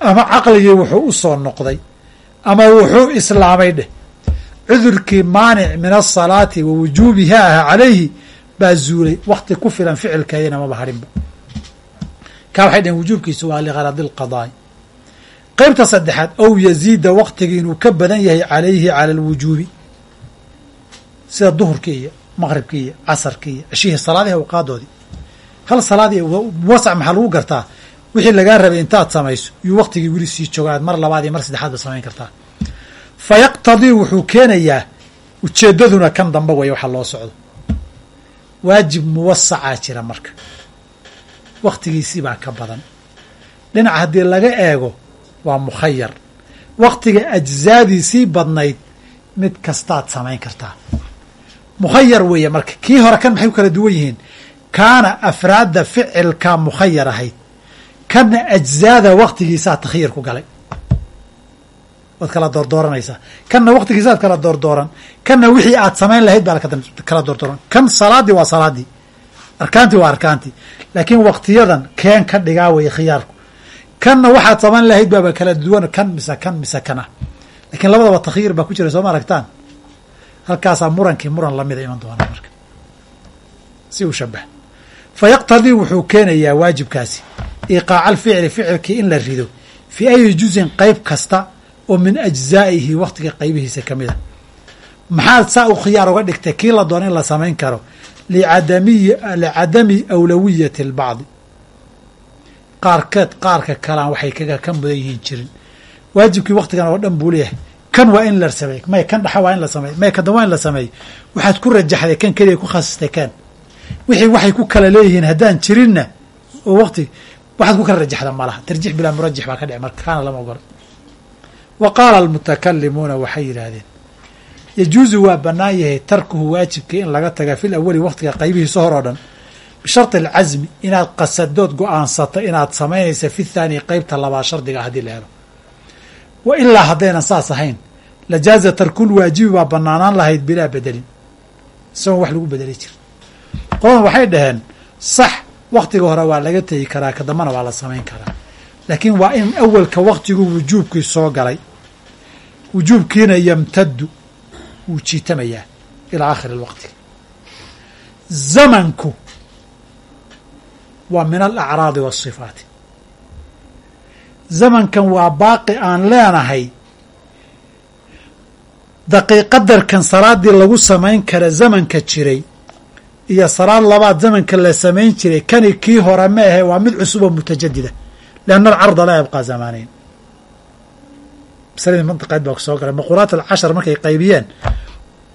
Ama caqligii wuxuu u soo noqday ama wuxuu islaamay dheh. Cudurkii maanic min asalaati wa wujuubiha aha calayhi baa zuulay. Wakti ku filan ficilkeedina maba harinba kaa waxay dhaheen wujuubkiisu waa ligaradi alqadaa'i qeybta saddexaad ow yaziida waktigii inuu ka badan yahay calayhi cala alwujuubi. Sida duhurkii iyo maqribkii iyo casarkii iyo ceshihii salaadihi awqaadoodii hal salaadii wasac maxaa lagu gartaa? Wixii lagaa rabay intaad samayso yuu waktigii weli sii jooga aad mar labaad iyo mar saddexaad ba samayn kartaa. Fa yaqtadii wuxuu keenayaa ujeeddaduna kan damba weeye waxa loo socdo. Waajib muwasacaa jira marka wakhtigiisii baa ka badan. Dhinac haddii laga eego waa mukhayar. Wakhtiga ajzaadiisii badnayd mid kastaad samayn kartaa. Mukhayar weeye marka kii hore kan maxay ku kala duwan yihiin? Kaana afraadda ficilkaa mukhayar ahayd. Kanna ajzaada wakhtigiisaa takhyir ku galay. Waad kala doordooranaysaa kanna waktigiisaad kala doordooran kanna wixii aad samayn lahayd baa kala doordooran kan salaadii waa salaadii arkaantii waa arkaantii. Laakiin waktiyadan keen ka dhigaa weye khiyaarku. Kanna waxaad samayn lahayd baaba kala duwan kan mise kan mise kana. Lakiin labadaba takhyiir baa ku jira sooma aragtaan? Halkaasaa murankii muran lamida iman doona marka. Si uu shabah fa yaqtadii wuxuu keenayaa waajibkaasi. Iqaaca alficli ficilkii in la rido. Fii ayi juzin qeyb kasta oo min ajzaa'ihi waktiga qaybihiisa ka mida. Maxaad saa u khiyaar uga dhigtay? Kii la doona in la samayn karo licadami awlawiyati albacdi qaarkeed qaarka kalaan waxay kaga ka mudan yihiin jirin waajibkii waktigan oo dhan buu leeyahay kan waa in la sameey may kan dhaxa waa in la sameey may kan waa in la sameey waxaad ku rajaxday kan keliya ku khasistay kan wixii waxay ku kala leeyihiin haddaan jirinna oo wakti waxaad ku kala rajaxda malaha tarjix bilaa murajix baa ka dhici marka kaana lama ogola wa qaala almutakalimuuna waxay yidhaahdeen yajuusu waa bannaan yahay tarkuhu waajibkii in laga taga fil awali waktiga qaybihiisa hor oo dhan bisharti alcasmi inaad qasadood go'aansato inaad samaynaysa fi thaani qeybta labaad shardiga haddii la helo wa ilaa haddaynan saas ahayn lajaaza tarkul waajibi baa banaanaan lahayd bilaa bedelin isagoon wax lagu bedeli jir qoladan waxay dhaheen sax waktiga hore waa laga tegi karaa ka dambana waa la samayn karaa laakiin waa in awalka waktigu wujuubkii soo galay wujuubkiina yamtadu wuu jiitamayaa ilaa aakhiri alwaqti. Zamanku waa min alacraadi waasifaati zamankan waa baaqi aan leenahay. Daqiiqadarkan salaadii lagu samayn kara zamanka jiray iyo salaad labaad zamanka la samayn jiray kani kii hore ma ahe waa mid cusub oo mutajadida lianna alcarda laa yabqaa zamaanayn masaladii mantiqeed baa soo galay. Maquulaat alcashar markay qaybiyeen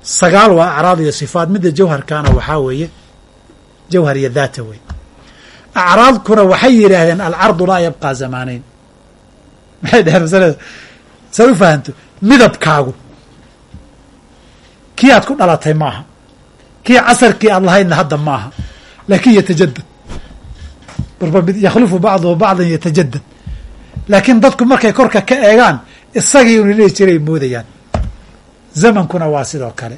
sagaal waa acraad iyo sifaat. Midda jawharkaana waxaa weeye jawhar iyo daata wey acraadkuna waxay yidhaahdeen alcardu laa yabqaa zamaanayn. Maxay dhaheen masalada? Saad u fahanto? Midabkaagu. Kii aad ku dhalatay maaha. Kii casarkii aad lahaydna hadda maaha. Laakin yatajadad yakhlufu bacduhu bacdan yatajadad laakiin dadku markay korka ka eegaan isagii una dhihi jiray moodayaan zamankuna waa sidoo kale.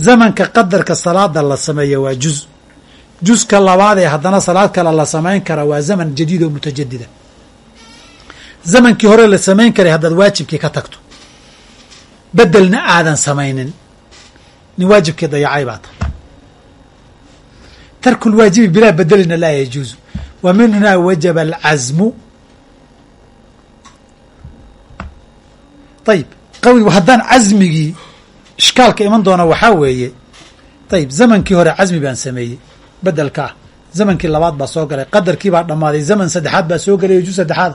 Zamanka qadarka salaada la sameeya waa juz. Juska labaad ee haddana salaad kale la samayn kara waa zaman jadiid oo mutajadida zamankii hore la samayn karay haddaad waajibkii ka tagto. Bedelna aadan samaynin. Nin waajibkii dayacay baa tahay. Tarku lwaajibi bilaa bedelina laa yajuuzu. Wa min hunaa wajaba alcasmu ayib qawi haddaan casmigii ishkaalka iman doona waxaa weeye ayib zamankii hore casmi baan sameeyey bedelka ah. Zamankii labaad baa soo galay qadarkii baa dhammaaday zaman saddexaad baa soo gelay ju saddexaad.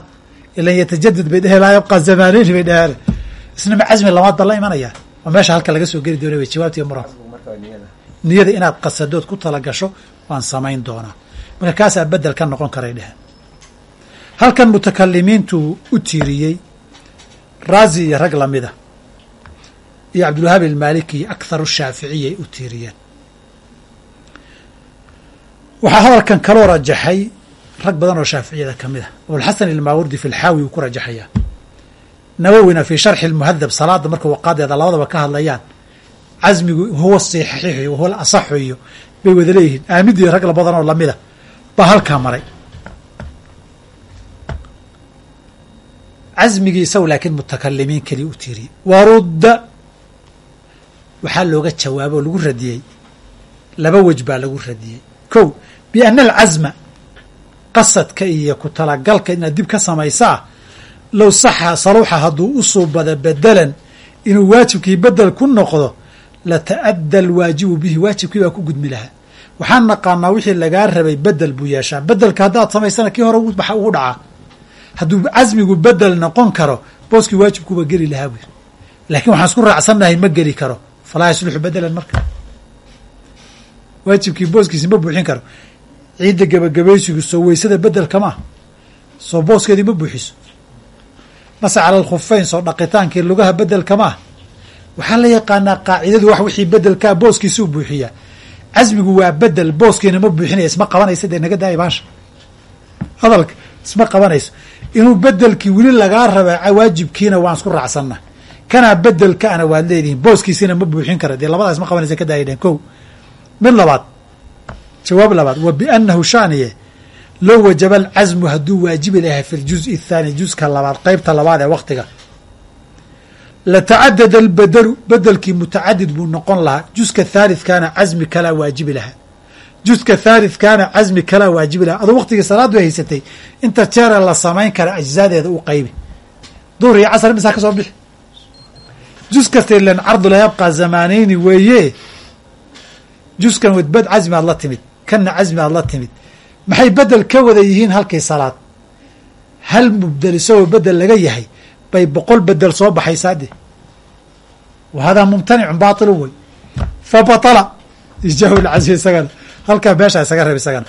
Ilan yatajadad bay dhehe laa yabqa zamaanayni bay dheheen isnama casmi labaad ba la imanaya? Oo meesha halka laga soo geli doona way jawaabtiiyo muran niyada. Inaad qasadood ku tala gasho waan samayn doonaa. Marka kaasaa bedel ka noqon karay dheheen halkan mutakalimiintu u tiiriyey raazi iyo rag lamida iyo cabdulwahaab ilmaaliki iyo akharu shaaficiyay u tiiriyeen. Waxaa hadalkan kaloo rajaxay rag badan oo shaaficiyada ka mid ah. Abulxasan ilmaawardi fi lxaawi uu ku rajaxayaa. Nawowina fii sharxi lmuhadab salaada marka waqaadeeda labadaba ka hadlayaan casmigu huwa saxiix iyo huwa asaxu iyo bay wada leeyihiin. Aamidi rag badan oo lamida baa halkaa maray casmigii isagu laakiin mutakalimiin keliya u tiiriyey warudda waxaa looga jawaabo oo lagu radiyey. Laba wej baa lagu radiyey. Kow biana alcasma qasadka iyo ku talagalka inaad dib ka samaysaa low saxa saluuxa hadduu u suubada bedelan inuu waajibkii bedel ku noqdo lata'adda alwaajibu bihi waajibkii baa ku gudmi lahaa. Waxaan naqaanaa wixii lagaa rabay bedel buu yeeshaa. Bedelka haddaad samaysana kii hore ugu dhacaa hadduu casmigu bedel noqon karo booskii waajibkuuba geli lahaa buu yiri laakiin waxaan isku raacsannahay ma geli karo. Falaa yasluxu bedelan marka. Waajibkii booskiisi ma buuxin karo. Ciidda gebagabaysigu soo weysada bedelkamaa soo booskeedii ma buuxiso. Mase cala alkhufeyn soo dhaqitaankii lugaha bedelkamaa waxaa la yaqaanaa qaacidadu wax wixii bedelkaa booskiisuu buuxiyaa. Casmigu waa bedel booskiina ma buuxinaya. Isma qabanaysa dee naga daaya hadalka isma qabanayso. Inuu bedelkii weli lagaa raba waajibkiina waan isku raacsanna. Kanaa bedelkaana waad leedihiin booskiisina ma buuxin kara dee labadaa isma qabanaysa ka daaya dheen ko mid labaad. Jawaab labaad. Wa biannahu shaaniye low wajaba alcasmu hadduu waajibi lahay fi ljuzi athaani juska labaad qeybta labaad ee waktiga latacadada albedelu bedelkii mutacadid buu noqon lahaa. Juska thalithkaana casmi kalaa waajibi lahaa juska thalithkaana casmi kalaa waajibi lahaa. Aduu waktigii salaadu haysatay inta jeere la samayn kara ajzaadeeda u qaybi. Duhr iyo casr misaa ka soo bixi? Jus kasta ilan cardu la yabqaa zamaanayni weeye. Juskan wadbad casmi aad la timid kanna casmi aad la timid. Maxay bedel ka wada yihiin halkii salaad? Hal mubdel isagoo bedel laga yahay bay boqol bedel soo baxaysaa de wa haadaa mumtanicun baatilu wey fa batala lcasmi isagana halkaa meeshaa isaga reeb isagana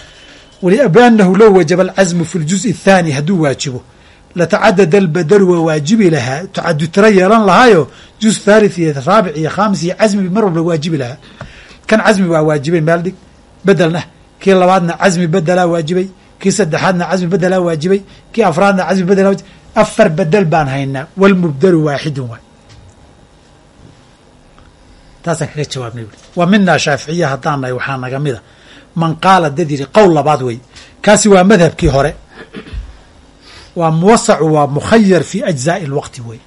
biannahu low wajaba alcasmu fi ljuzi athaani hadduu waajibo. Latacadada albedelu waa waajibi lahaa tacadud tiro yeelan lahaayo juz thalith iyo raabic iyo khaamis iyo casmi mar walba waajibi lahaa. Kan casmi waa waajibay meel dhig bedelna kii labaadna casmi bedelaa waajibay kii saddexaadna casmi bedelaa waajibay kii afraadna casmi waajibay. Afar bedel baan haynaa walmubdelu waaxidun waay taasaan kaga jawaabnay bui wa minaa shaaficiya haddaan waxaa naga mida man qaala dad yidhi qowl labaad wey kaasi waa madhabkii hore. Waa muwasacu waa mukhayar fi ajzaa'i اlwaqti wey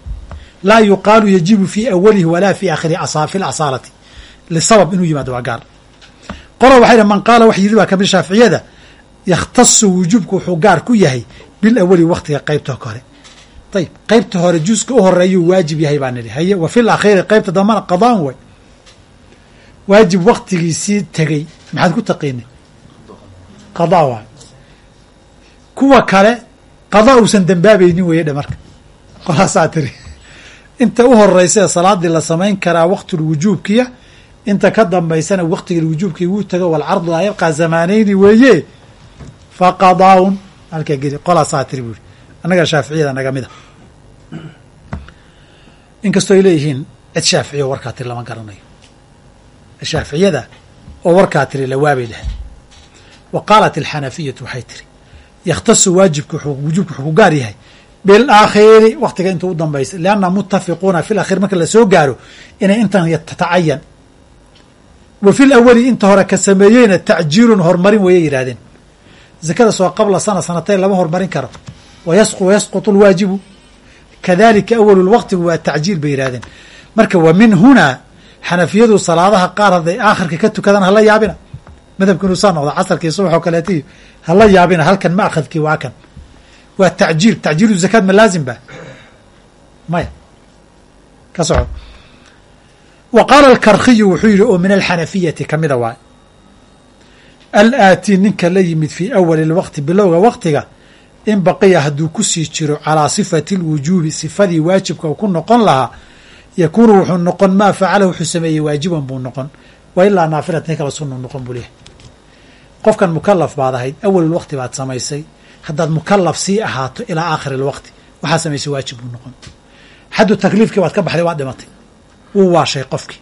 laa yuqaalu yajibu fi awalihi walaa fi aakhirihi fi lasaalati lisabab inuu yimaado waa gaar. Qolo waxay dhi man qaala wax yidhi baa ka mid shaaficiyada yakhtasu wujuubku wuxuu gaar ku yahay bilawali waktiga qeybta hore. Ayib qeybta hore juuska u horeeyuu waajib yahay baan nidhi. Haye wa fil akhiiri qeybta dambana qadaan way waajib waktigiisii tegey. Maxaad ku taqiinay qadaa waay kuwa kale qadaa uusan dembaabaynin weeye dhe marka. Qolaasaa tiri. Inta u horeysa ee salaadii la samayn karaa waqtulwujuubkiya inta ka dambaysana waqtigii wujuubkii wuu tago walcardu laa yabqaa zamaanayni weeye fa qadaaun. Halkaa geli qolaasaa tiri buuri annaga shaaficiyada naga mida inkastoo ay leeyihiin cid shaaficiya warkaa tiri lama garanayo shaaficiyada oo warkaa tiri lawaabay lahayd wa qaalat alxanafiyatu waxay tiri yakhtasu waajibka wujuubka wuxuu ku gaar yahay. Bilaakhiri waktiga inta u dambaysa lianna mutafiquuna fi lakhir marka la soo gaaro inay intan tatacayan wa fi lawali inta hore ka sameeyeyna tacjiilun horumarin wayay yidhahdeen zakada soo qabla sana sanatayn lama horumarin karo. Wayasqutu lwaajibu kadalika awalu lwaqtigu waa tacjiil bay yidhahdeen marka wa min hunaa xanafiyadu salaadaha qaar hadday aakhirka ka tukadaan hala yaabina. Madhabka inuu saa noqdo casarkii subax oo kaleetiyo hala yaabina halkan ma akhadkii waa kan. Waa tacjiil tacjiilu zakaad ma laazim ba? Maya ka soco. Wa qaala alkarkiyu wuxuu yihi oo min alxanafiyati kamida waay alaati ninka la yimid fii awali lwaqti bilowga waqtiga in baqiya hadduu ku sii jiro calaa sifati lwujuubi sifadii waajibka uu ku noqon lahaa yakuunu wuxuu noqon maa facala wuxuu sameeyey waajiban buu noqon. Wa ilaa naafilat nin kala sunuu noqon buu leeyahy qofkan mukalaf baad ahayd awalulwaqti baad samaysay. Haddaad mukalaf sii ahaato ilaa aakhiri lwaqti waxaa samaysay waajib buu noqon. Xaddu takliifkii waad ka baxday waad dhimatay. Wuu waashay qofkii.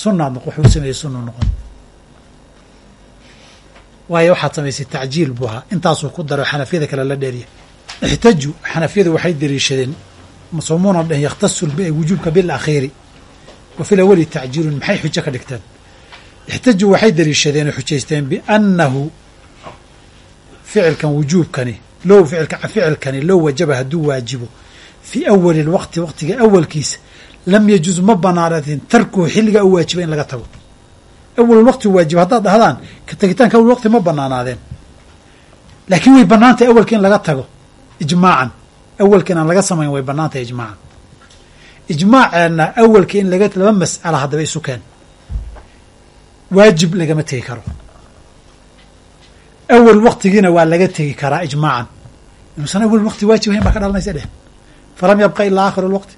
Sunaad wuxuu sameeyey sunuu noqon. Waayo waxaad samaysay tacjiil buu ahaa. Intaasuu ku daro xanafiyada kale la dheeriya. Ixtaju xanafiyadu waxay deliishadeen masumuuna dheh yakhtasu wujuubka bilakhiiri wa fi lawali tacjiilun maxay xujo ka dhigteen? Ixtaju waxay deliishadeen oo xujaysteen biannahu ficilkan wujuubkani low ficilka ficilkani low wajaba hadduu waajibo fii awali lwaqti waqtiga awalkiisa lam yajuz ma banaanatin tarkuhu xilligaa u waajiba in laga tago. Awal waqti waajiba haddaad dhahdaan ka tegitaanka awal waqti ma banaanaadeen. Laakiin way banaantahay awalka in laga tago ijmaacan awalka inaan laga samayn way banaantahay ijmaacan ijmaaceenna awalka in laga laba mas'ala haddaba isu keen waajib lagama tegi karo. Awal waqtigiina waa laga tegi karaa ijmaacan. Inuusan awal waqti waajib ahayn baa ka dhalanaysa dheh falam yabqa ilaa akhir lwaqti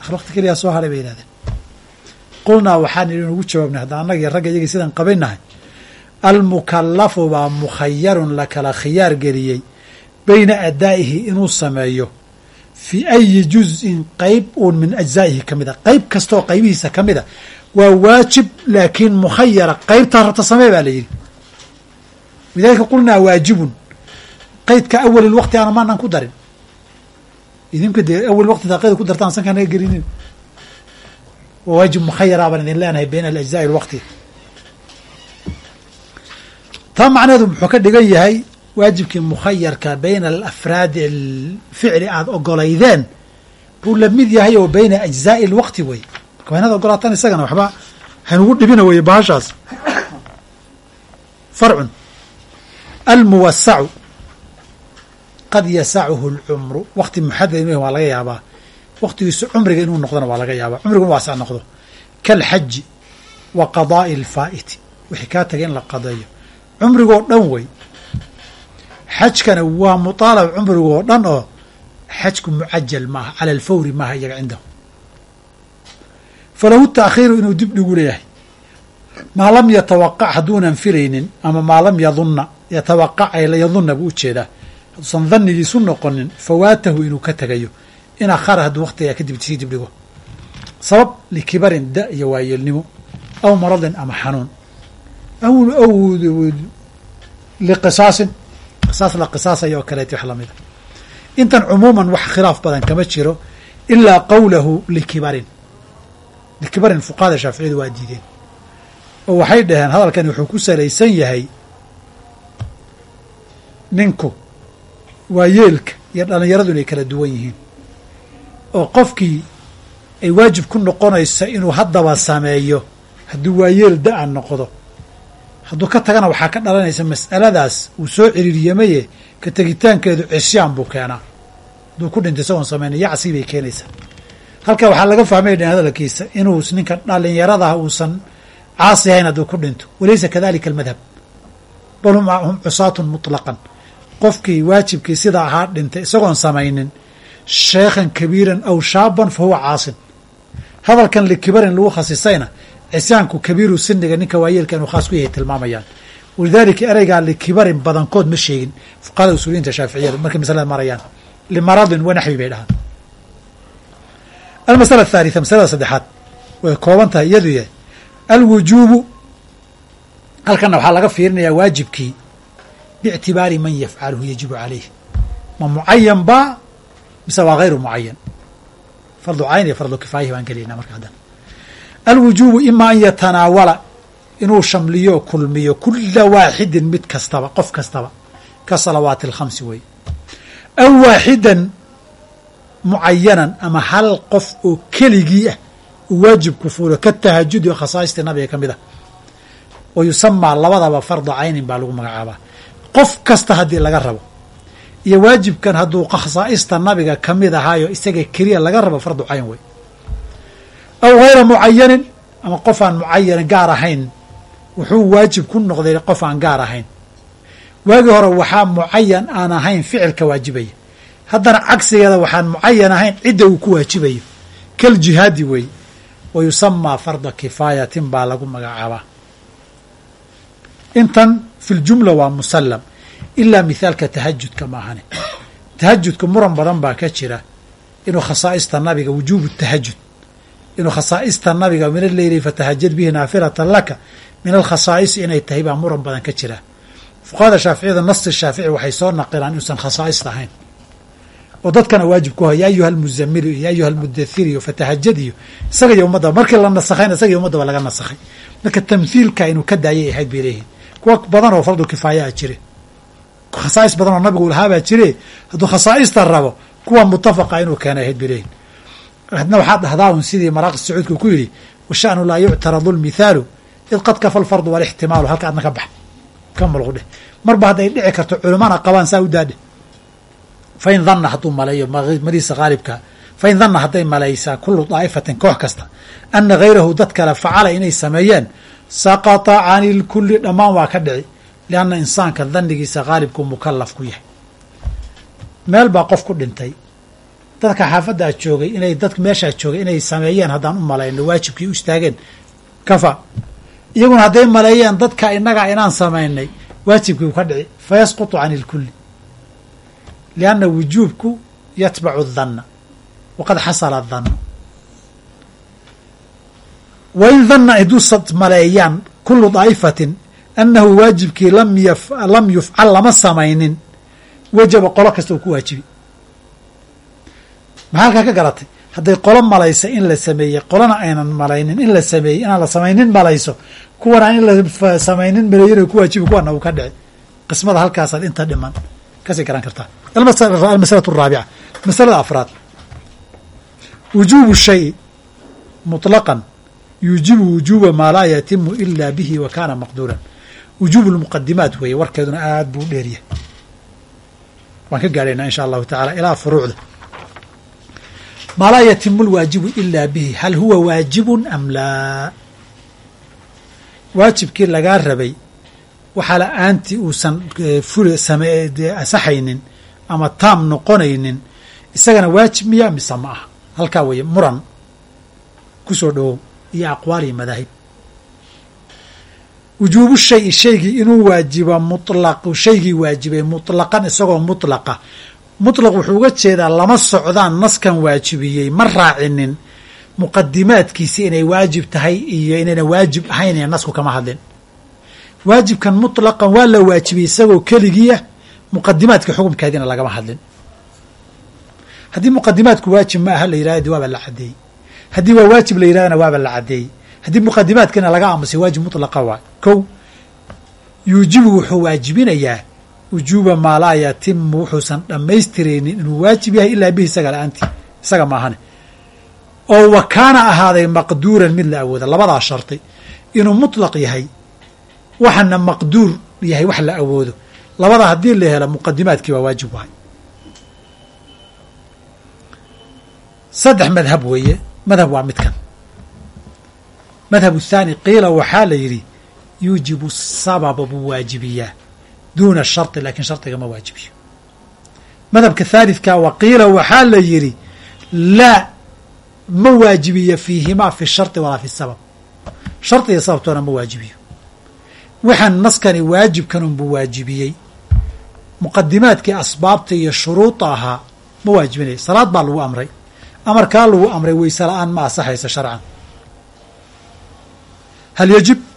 akhir waqti keliyaa soo haray bay yihahdeen qulnaa waxaan idin ugu jawaabnay hadda annaga iyo ragga iyagii sidaan qabaynahay almukallafu baa mukhayarun la kala khiyaar geliyey bayna adaa'ihi inuu sameeyo fii ayi juz'in qeyb uun min ajzaa'ihi ka mida. Qeyb kastaoo qaybihiisa ka mida waa waajib laakiin mukhayara qeybtaa rabta samee baa la yidhi. Lidalika qulnaa waajibun. Qeydka awali lwaqti aana maanaan ku darin. Idinka dee awal waqti taa ku dartaan sankaa naga gelinin. Waa waajib mukhayara baan idin leenahay bayna alajzaa'i alwaqti taa macnaheedu muxuu ka dhigan yahay waajibkii mukhayarka bayna alafraadi alficli aada ogolaydeen buu la mid yahay oo bayna ajzaa'i alwaqti wey. Marka waa inaad ogolaataan isagana waxba hanugu dhibina weye bahashaas. Farcun. Almuwasacu qad yasacuhu lcumru waqti muxadad inu waa laga yaabaa. Waqtigiisu cumriga inuu noqdona waa laga yaabaa. Cumriguna waasac noqdo. Kaalxaji wa qadaa'i alfaa'iti wixii kaa tagay in la qadeeyo cumrigoo dhan wey. Xajkana waa mutaalab cumrigoo dhan oo xajku mucajal maaha cala alfawri maaha iyaga cindahu. Falahu taakhiiru inuu dib dhigu leeyahay. Maa lam yatawaqac hadduunan filaynin ama maa lam yadunna yatawaqac yadunna buu u jeedaa hadduusan dhannigiisu noqonin fawaatahu inuu ka tegayo in akhara hadduu waqtigaa kadib sii dib dhigo. Sabab likibarin da iyo waayeelnimo aw maradin ama xanuun aw aw liqisaasin qisaas la qisaasaya oo kaleeti wax lamida intan cumuuman wax khilaaf badan kama jiro ilaa qowlahu likibarin likibarin fuqahada shaaficiyadu waa diideen oo waxay dhaheen hadalkani wuxuu ku salaysan yahay ninku waa yeelka iyo dhallinyaradu inay kala duwan yihiin oo qofkii ay waajib ku noqonaysa inuu haddaba sameeyo hadduu waayeel da'a noqdo hadduu ka tagana waxaa ka dhalanaysa mas'aladaas uu soo ciriiriyamaye ka tegitaankeedu cisyaan buu keenaa. Hadduu ku dhinto isagoon samayna yacsi bay keenaysaa. Halka waxaa laga fahmay dhan hadalkiisa inuu ninka dhalinyaradaha uusan caasi hayn hadduu ku dhinto. Walaysa kadalika almadhab. Bal hum cusaatun muطlaqan qofkii waajibkii sidaa ahaa dhintay isagoon samaynin sheekhan kabiiran aw shaaban fa huwa caasin hadalkan likibarin lagu khasisayna cisyaanku kabiiru siniga ninka waayeelka inuu khaas ku yahay tilmaamayaan. Walidaalika ereygaa likibarin badankood ma sheegin fuqahada usuuliyinta shaaficiyada markay masalada marayaan. Limaradin wanaxwi bay dhahaan. Almasala athaalitha masalada saddexaad way kooban tahay iyadu yahay alwujuubu. Halkanna waxaa laga fiirinayaa waajibkii. Biictibaari man yafcaluhu yajibu calayh ma mucayan ba mise waa hayru mucayan fardu cayn iyo fardu kifaayahi baan gelaynaa marka haddana alwujuubu ima an yatanaawala inuu shamliyo kulmiyo kula waaxidin mid kastaba qof kastaba ka salawaati alkhamsi wey aw waaxidan mucayanan ama hal qof oo keligii ah uu waajibku fuulo ka tahajudi oo khasaaistii nabiga ka mid ah. Wa yusamaa labadaba farda caynin baa lagu magacaabaa. Qof kasta haddii laga rabo iyo waajibkan hadduu khasaa'ista nabiga ka mid ahaayo isaga keliya laga rabo fardu cayn wey aw hayra mucayanin ama qof aan mucayan gaar ahayn wuxuu waajib ku noqday qof aan gaar ahayn. Waagii hore waxaa mucayan aan ahayn ficilka waajibaya. Haddana cagsigeeda waxaan mucayan ahayn cidda uu ku waajibayo. Kal jihaadi weeye wa yusamaa farda kifaayatin baa lagu magacaabaa. Intan fi ljumla waa musallam ilaa mithaalka tahajudka ma ahane tahajudka muran badan baa ka jira inuu khasaa'ista nabiga wujuubu tahajud inuu khasaa'ista nabiga min alleyli fatahajad bihi naafilatan laka min alkhasaa'isi inay tahay baa muran badan ka jira fuqahada shaaficiyada nasi shaafici waxay soo naqilaan inuusan khasaa'ista ahayn oo dadkana waajib ku hay ya ayuha almuzamilu iyo ayuha almudathir iyo fatahajad iyo markii la nasakhayna isaga iyo laga nasakhay marka tamhiilka inuu ka daayay ahayd bay leeyihiin kuwa badan oo fardu kifaayaa jire khasaa'is badan oo nabigu lahaabaa jire hadduu khasaa'ista rabo kuwa mutafaqa inuu keenay ahayd bay leeyihiin hadna waxaad dhahdaa un sidii maraaqi sacuudka ku yidhi washa'nu laa yuctaradu lmithaalu id qad kafa alfardu walixtimaalu halka adna ka bax ka mulqu dheh. Marba hadday dhici karto culimmana qabaan saa u daadhe. Fain danna hadduu maleeyo mariisa haalibka fain danna hadday malaysaa kulu daa'ifatin koox kasta ana hayrahu dad kale facala inay sameeyeen saqata cani lkulli dhammaan waa ka dhici lianna insaanka dannigiisa haalibku mukalaf ku yahay meel baa qof ku dhintay dadka xaafaddaa joogay inay dad meeshaa joogay inay sameeyeen haddaan u malayno waajibkii u istaageen kafa iyaguna hadday maleeyeen dadka innaga inaan samaynay waajibkii u ka dhici fa yasqutu cani lkulli lianna wujuubku yatbacu danna waqad xasala dannu wain danna hadduu maleeyaan kulu daa'ifatin annahu waajibkii lam yufcal lama samaynin. Wajaba qolo kasta uu ku waajibi. Maxaa halkaa ka garatay hadday qolo malaysa in la sameeyey qolona aynan malaynin in la sameeyey inaan la samaynin malayso kuwan aan in la samaynin maleeyin ku waajibi kuwana uu ka dhici qismada halkaasaad inta dhiman ka sii garan kartaa. Almasalatu araabica masalada afraad. Wujuubu shayi muطlaqan yuujibu wujuuba maa laa yatimu ila bihi wa kana maqduuran wujuubu lmuqadimaat weeye warkeeduna aad buu u dheeryahay waan ka gaadhaynaa in sha allahu tacala ilaa furuucda maa laa yatimu lwaajibu ilaa bihi hal huwa waajibun am laa waajibkii lagaa rabay waxaa la'aantii uusan asaxaynin ama taam noqonaynin isagana waajib miya mise ma aha halkaa weeye muran ku soo dhowow iyo aqwaal madaahib wujuubu shayi shaygii inuu waajiba mutlaq shaygii waajibay mutlaqan isagoo mutlaqa. Mutlaq wuxuu uga jeedaa lama socdaan naskan waajibiyey ma raacinin muqadimaadkiisi inay waajib tahay iyo inayna waajib ahayn ee nasku kama hadlin. Waajibkan mutlaqan waa la waajibiyey isagoo keligiiah muqadimaadka xukumkeediina lagama hadlin. Haddii muqadimaadku waajib ma aha la yidhahdo de waaba la caddeeyey haddii waa waajib la yidhahdana waaba la caddeeyey haddii muqadimaadkiina laga aamusay waajib mutlaqa waay kow yuujibu wuxuu waajibinayaa wujuuba maa wuxuusan dhammaystiraynin inuu waajib yahay ilaa bihi isaga la'aantii isaga maahane. Oo wa kaana ahaaday maqduuran mid la awooda labadaa shardi inuu mutlaq yahay waxana maqduur yahay wax la awoodo. Labada haddii la helo muqadimaadkii waa waajib wahay saddex madhab weeye madhab waa midkan. Madhab thaani qiila waxaa la yidhi yuujibu sababa buu waajibiyaa duuna sharطi laakiin shardiga ma waajibiyo madhabka thalidka wa qiila waxaa la yidhi laa ma waajibiyo fiihimaa fi sharطi walaa fi sabab shardiga sababtoona ma waajibiyo waxaan naskani waajibkan unbuu waajibiyey muqadimaadkii asbaabta iyo shuruuda ahaa ma waajibinaya salaad baa lagu amray amarkaa lagu amray weyse la'aan ma asaxaysa sharcan hal yajib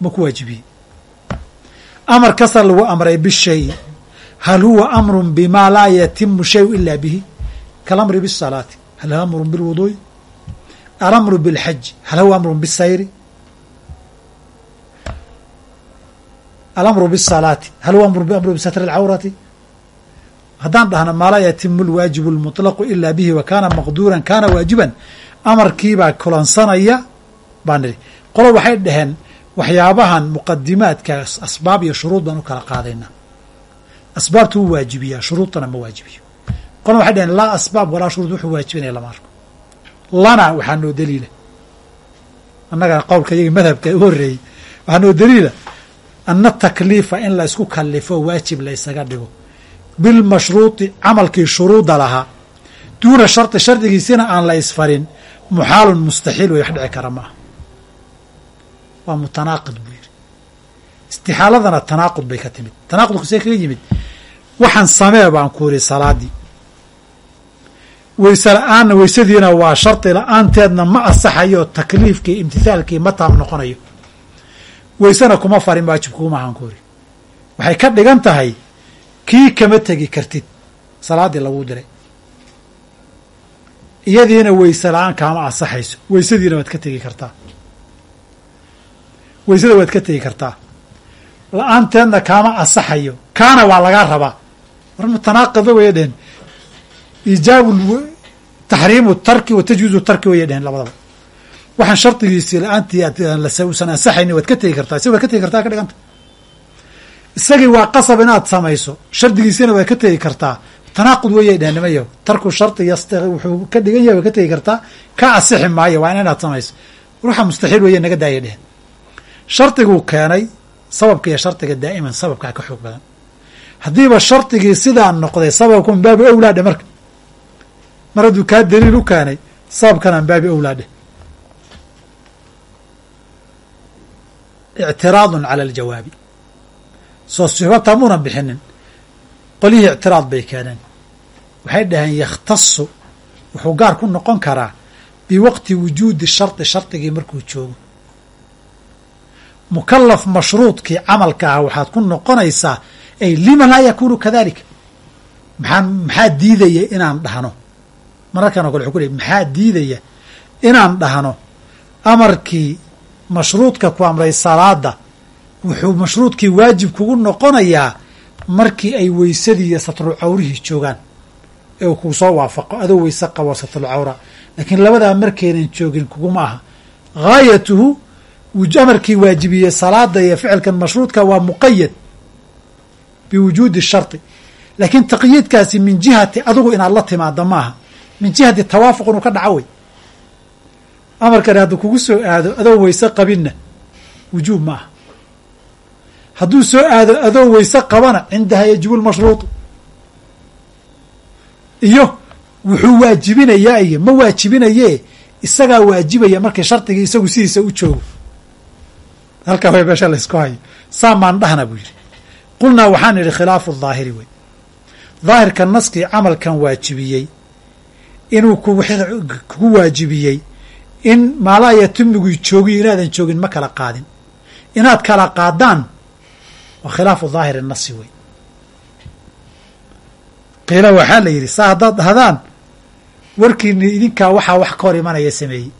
ma ku waajibiyey amar kasa lagu amray bishayi hal huwa amru bima laa yatimu shayu ila bihi? Kalamri bisalaati hal huwa amru bilwuduu'i alamru bilxaji hal huwa amru bisayri alamru bisalaati hal huwa amru bisatri alcawrati haddaan dhahno maa laa yatimu lwaajibu lmuطlaqu ila bihi wa kaana maqduuran kaana waajiban? Amarkiibaa kulansanaya baan nidhi qolo waxay dhaheen waxyaabahan muqadimaadka asbaab iyo shuruud baan u kala qaadaynaa asbaabtu wuu waajibiyaa shuruudtana ma waajibiyo. Qolna waxay dhaheen laa asbaab walaa shuruud wuxuu waajibinaya lama arko. Lana waxaa noo daliila. Annaga qowlka iyagi madhabka u horreeyey waxaa noo daliila. Ana takliifa in la isku kalifo waajib la ysaga dhigo. Bilmashruuطi camalkii shuruuda lahaa. Duuna sharطi shardigiisina aan la isfarin. Muxaalun mustaxiil way wax dhici kara ma ah waa mutanaaqid buu yidhi. Istixaaladana tanaaqud bay ka timid. Tanaaqudku see kaga yimid waxaan samee baan ku yidhi salaadii weyse la'aanna weysadiina waa shardi la'aanteedna ma asaxayo takliifkii imtithaalkii ma taam noqonayo. Weysena kuma farin waajib kugumahaan ku yidhi. Waxay ka dhigan tahay kii kama tegi kartid? Salaaddii laguu diray. Iyadiina weyse la'aan kaama asaxayso weysadiina waad ka tegi kartaa weysada waad ka tegi kartaa. La'aanteedna kaama asaxayo. Kaana waa lagaa rabaa. War mutanaaqido waya dhehen iijaabu taxriimu tarki wa tajwiizu tarki waya dhehen labadaba. Waxaan shardigiisii la'aantii usan ansaxayni waad ka tegi kartaa. Isaga waad ka tegi kartaa ka dhiganta. Isagii waa qasab inaad samayso. Shardigiisina waad ka tegi kartaa. Tanaaqud weyay dhehen nimayo. Tarku shardi yast wuxuu ka dhigan yahay waad ka tegi kartaa. Ka asixi maayo waa in inaad samayso. Ruuxa mustaxiil weeye naga daaya dhehen shardiguu keenay sababka iyo shardiga daa'iman sababkaa ka xoog badan. Haddiiba shardigii sidaa noqday sababku min baabi owlaadhe marka. Mar hadduu kaa daliil u keenay sababkana min baabi owlaadhe ictiraadun cala aljawaabi. Soo suxbata muunan bixinin. Qolihii ictiraad bay keeneen. Waxay dhaheen yakhtasu wuxuu gaar ku noqon karaa biwaqti wujuudi shardi shardigii markuu joogo mukalaf mashruudkii camalka ah waxaad ku noqonaysaa ay lima laa yakuunu kadalika maxaa maxaa diidaya inaan dhahno? Mararkan o kale wuxuu ku leey maxaa diidaya inaan dhahno? Amarkii mashruudka ku amray salaada wuxuu mashruudkii waajib kugu noqonayaa markii ay weysadii iyo satru cawrihii joogaan. Ee uu kuu soo waafaqo adoo weyse qabo satru cawra laakiin labadaa markaynan joogin kuguma aha. Gaayatuhu amarkii waajibiyey salaada iyo ficilkan mashruudka waa muqayad biwujuudi shardi laakiin taqyiidkaasi min jihati adigu inaad la timaado maaha. Min jihati tawaafuq inuu ka dhaco wey amarkani hadduu kugu soo aado adoo weyse qabinna wujuub ma aha hadduu soo aado adoo weyse qabana cindaha yajibu lmashruuط iyo wuxuu waajibinayaa iyo ma waajibinaye isagaa waajibaya markii shardigii isagu sidiisa u joogo halkaa way meesha laysku hayo saa maan dhahna buu yidhi. Qulnaa waxaan idhi khilaafu daahiri wey. Daahirka naskii camalkan waajibiyey. Inuu kugu waajibiyey. In maalaa yatimiguu joogiyo inaadan joogin ma kala qaadin. Inaad kala qaadaan waa khilaafu daahiri nasi wey. Qiila waxaa la yidhi saa haddaad dhahdaan warkiini idinkaa waxaa wax ka hor imanaya sameeyey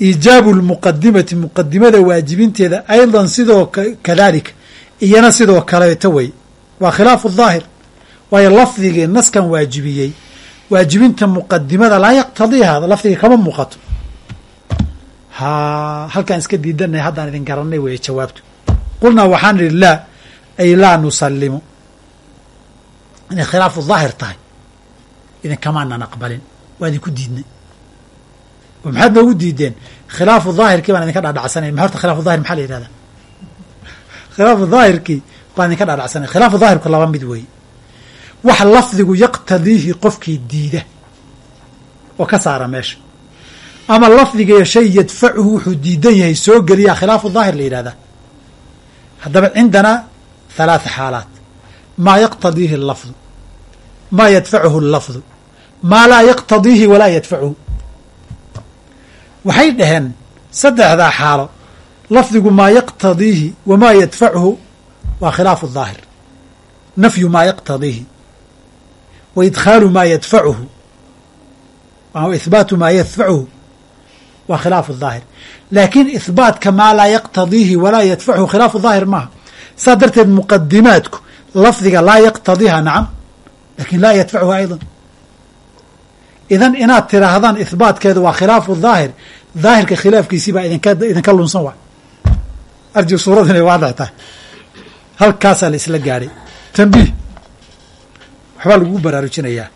iijaabu lmuqadimati muqadimada waajibinteeda aydan sidoo kadalika iyana sidoo kaleeto wey. Waa khilaafu daahir waayo lafdigii naskan waajibiyey. Waajibinta muqadimada laa yaqtadiiha lafdigii kama muuqato. Ha halkaan iska diidanay haddaan idin garanay weeye jawaabtu. Qulnaa waxaan idhi laa ay laa nusallimu. Inay khilaafu daahir tahay idinkamaanan aqbalin. Waa idinku diidnay oo maxaad noogu diideen? khilaafu daahirkii baan idinka dhaadhacsanay ma horta khilaafu daahir maxaa la yihahdaa khilaafu daahirkii baan idinka dhaadhacsanay khilaafu daahirku laba mid weeye. wax lafdigu yaqtadiihi qofkii diida oo ka saara meesha. ama lafdiga shay yadfacuhu wuxuu diidan yahay soo geliyaa. khilaafu daahir la yidhahdaa. haddaba cindanaa halaatha xaalaat maa yaqtadiihi allafdu maa yadfacuhu allafdu maa laa yaqtadiihi walaa yadfacuhu waxay dhaheen saddexdaa xaalo lafdigu maa yaqtadiihi wamaa yadfacuhu waa khilaafu daahir nafyu maa yaqtadiihi wa idkhaalu maa yadfacuhu wa ihbaatu maa yadfacuhu waa khilaafu daahir laakiin ihbaatka maa laa yaqtadiihi walaa yadfacuhu khilaafu daahir maaha saa darteed muqadimaadku lafdiga laa yaqtadiiha nacam laakiin laa yadfacuhu ayضa idan inaad tiraahdaan ihbaatkeedu waa khilaafu daahir daahirka khilaafkiisii baa idinka idinka lunsan wa arji suurad inay waadax tahay halkaasaa la isla gaadhay. Tambiih waxbaa lagu baraarujinayaa.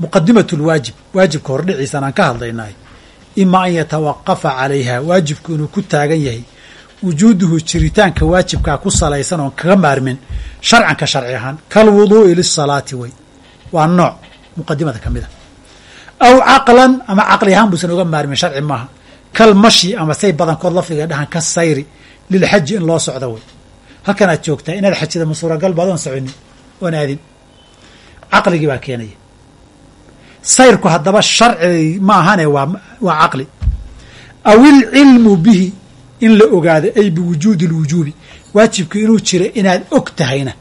Muqadimat lwaajib waajibka hordhiciisan aan ka hadlaynahay. Ima an yatawaqafa calayha waajibku inuu ku taagan yahay. Wujuuduhu jiritaanka waajibkaa ku salaysan oon kaga maarmin sharcan ka sharci ahaan. Kalwuduu'i lisalaati wey waa nooc muqadimada ka mid a aw caqlan ama caqli ahaan buusan uga maarmin sharci maaha kal mashi ama say badankood lafdiga dhahan ka sayri lilxaji in loo socdo wey halkan aad joogtaa inaad xajida ma suuragal oon soconin oon aadin caqligii baa keenaya sayrku haddaba sharci ma ahane waa waa caqli aw ilcilmu bihi in la ogaado ay biwujuudi اlwujuubi waajibku inuu jira inaad og tahayna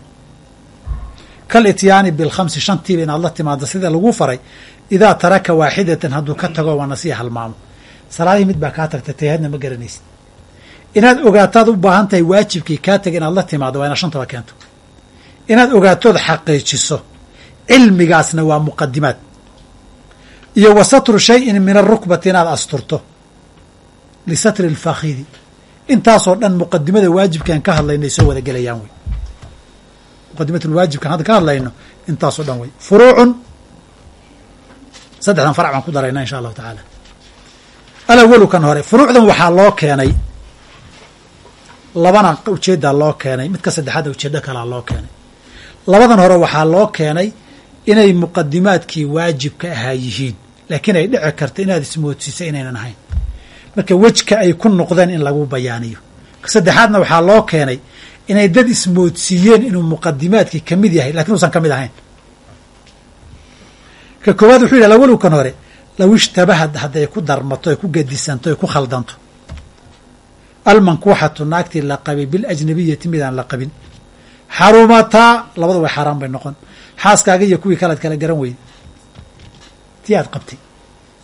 kal ityaani bilkhamsi shantiiba inaad la timaado sida lagu faray idaa taraka waaxidatan hadduu ka tago waa nasiya halmaamo. Salaadihii mid baa kaa tagta tayhadna ma garanaysid. Inaad ogaataad u baahan tahay waajibkii kaa taga inaad la timaado waa inaad shantaba keento. Inaad ogaatood xaqiijiso cilmigaasna waa muqadimaad iyo wa satru shayin min arukbati inaad asturto. Lisatri اlfakhidi intaasoo dhan muqadimada waajibkaan ka hadlaynay soo wada gelayaan wey muqadimat lwaajibkaan hadda ka hadlayno intaasoo dhan wey furuucun saddexdan farac baan ku daraynaa insha allahu tacaala. Alawalu kan hore furuucdan waxaa loo keenay labana u jeedaa loo keenay midka saddexaadda ujeedo kalaa loo keenay. Labadan hore waxaa loo keenay inay muqadimaadkii waajibka ahaa yihiin laakiin ay dhici karta inaad ismoodsiisa inaynan ahayn. Marka wejka ay ku noqdeen in lagu bayaaniyo. Saddexaadna waxaa loo keenay inay dad ismoodsiiyeen inuu muqadimaadkii ka mid yahay laakiin uusan ka mid ahayn ka koowaad wuxuu yidhi lawalu kan hore low ishtabahad hadday ku darmato ay ku gedisanto ay ku khaldanto. Almankuuxatu naagtii la qabay biljnabiyati midaan la qabin. Xarumataa labadu way xaaraan bay noqon. Xaaskaaga iyo kuwii kalead kala garan weyday tii aad qabtay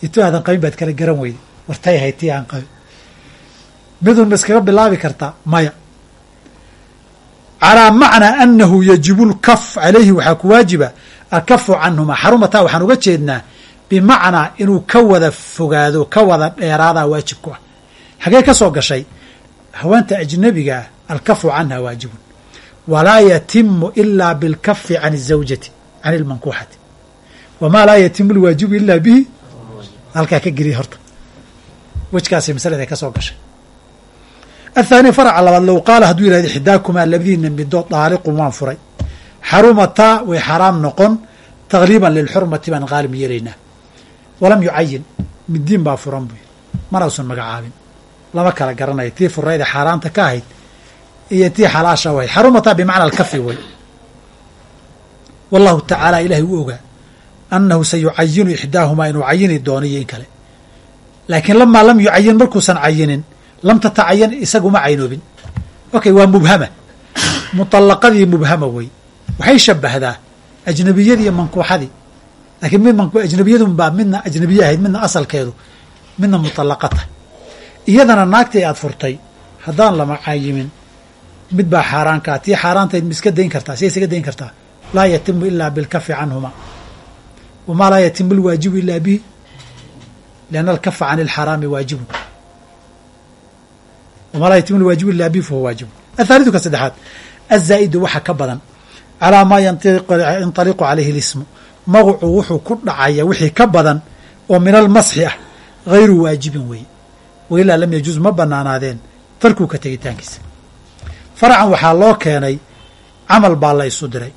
iyo tu aadan qabin baad kala garan weyday wartay ahayd tii aan qabin. Midun ma iskaga bilaabi kartaa maya. Calaa macnaa anahu yajibu lkaf calayhi waxaa ku waajiba alkafu canhumaa xarumataa waxaan uga jeednaa bimacnaa inuu ka wada fogaado ka wada dheeraadaa waajib ku ah xagee ka soo gashay haweenta ajnabigaa alkafu canha waajibun walaa yatimu ilaa bilkafi can zawjati can ilmankuuxati wamaa laa yatimu lwaajibu ilaa bihi halkaa ka geliya horta wejkaasay masalada ka soo gashay athaani faraca labaad low qaala hadduu yidhahdo xidaakumaa labadiina midood daaliqun waan furay xarumataa way xaraam noqon takliiban lilxurmati baan qaalib yeelaynaa walam yucayin midiin baa furan buy mana usan magacaabin. Lama kala garanayo tii furayda xaaraanta ka ahayd iyo tii xalaasha wahayd xarumataa bimacna alkafi way. Wallahu tacaala ilahay u ogaa annahu sayucayinu ixdaahumaa inuu cayini doono iyo in kale. Laakiin lamaa lam yucayin markuusan cayinin lam tatacayan isaguma caynoobin. Okay waa mubhama. Muطalaqadii mubhama wey waxay shabahdaa ajnabiyadii iyo mankuuxadii. Laakiin mid ajnabiyadun baa midna ajnabiye ahayd midna asalkeedu midna muطalaqa tahay. Iyadana naagtii aad furtay haddaan lama cayimin mid baa xaaraankaa tii xaaraantayd ma iska dayn kartaa siya isaga dayn kartaa. Laa yatimu ilaa bilkafi canhuma wamaa laa yatimu lwaajibu ilaa bihi lianna alkafa can ilxaraami waajibun wamaa laa yatimu lwaajibu illa bi fahuwa waajibun athaalidu ka saddexaad azaa'idu waxa ka badan calaa maa yanطaliqu calayhi اlismu magacu wuxuu ku dhacaya wixii ka badan oo min almasxi ah hayru waajibin weeye wailaa lam yajuz ma banaanaadeen tarkuu ka tegitaankiisa faracan waxaa loo keenay camal baa la isu diray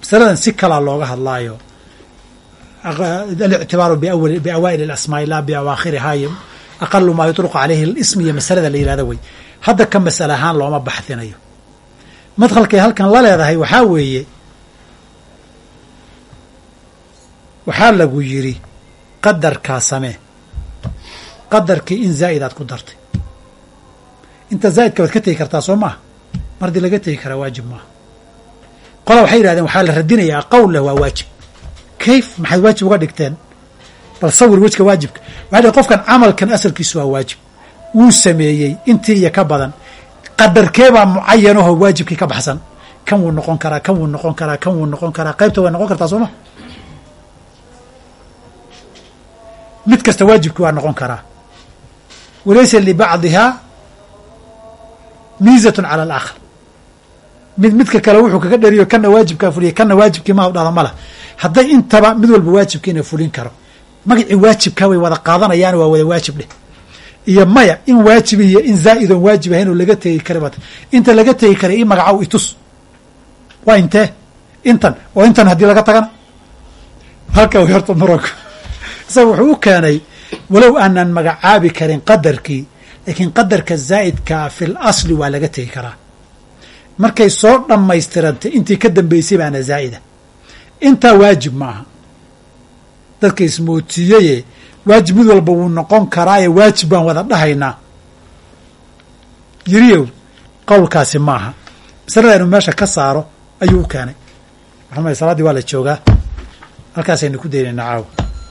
masaladan si kalaa looga hadlaayo alictibaaru biawaa'il اlasmaa'i laa biawaakhirihaa iyo aqalu maa yutluqu calayhi اlism iyo masalada la yihahdo wey hadda ka masale ahaan looma baxdinayo madkhalkay halkan la leedahay waxaa weeye waxaa lagu yidhi qadarkaa samee qadarkii in zaa'id aad ku dartay. Inta zaa'idka waad ka tegi kartaa soo maaha mar haddii laga tegi karaa waajib maaha qola waxay yidhahdeen waxaa la radinayaa qowl leh waa waajib. Kayf maxaad waajib uga dhigteen? Bal sawir wejka waajibka. Waxay dhhen qofkan camalkan asalkiisu waa waajib. Wuu sameeyey intii iyo ka badan qadarkeebaa mucayanahoo waajibkii ka baxsan. Kan wuu noqon karaa kan wuu noqon karaa kan wuu noqon karaa qaybta way noqon kartaa soo ma? Mid kasta waajibki waa noqon karaa. Walaysa libacdihaa miizatun cala alaakhar. Mid midka kale wuxuu kaga dhariyo kana waajibkaa fuliyay kana waajibkii ma dhada ma lah hadday intaba mid walba waajibkiina fulin karo. Magacii waajibkaa way wada qaadanayaan waa wada waajib dheh iyo maya in waajib iyo in zaa'idoon waajib ahayn oo laga tegi kara bat inta laga tegi karay i magacow itus waa intee intan oo intan haddii laga tagana. Halka way horta muranku isaga wuxuu u keenay walow aanan magacaabi karin qadarkii laakiin qadarka zaa'idkaa fil asli waa laga tegi karaa. Markay soo dhammaystirantay intii ka dambeysay baana zaa'ida. Intaa waajib ma aha dadka ismootiiyeye waajib mid walba wuu noqon karaaye waajib baan wada dhahaynaa. Yiriyow qowlkaasi maaha. Masalada inuu meesha ka saaro ayuu u keenay. Waxaa salaaddii waa la joogaa. Halkaasaynu ku daynaynaa caawa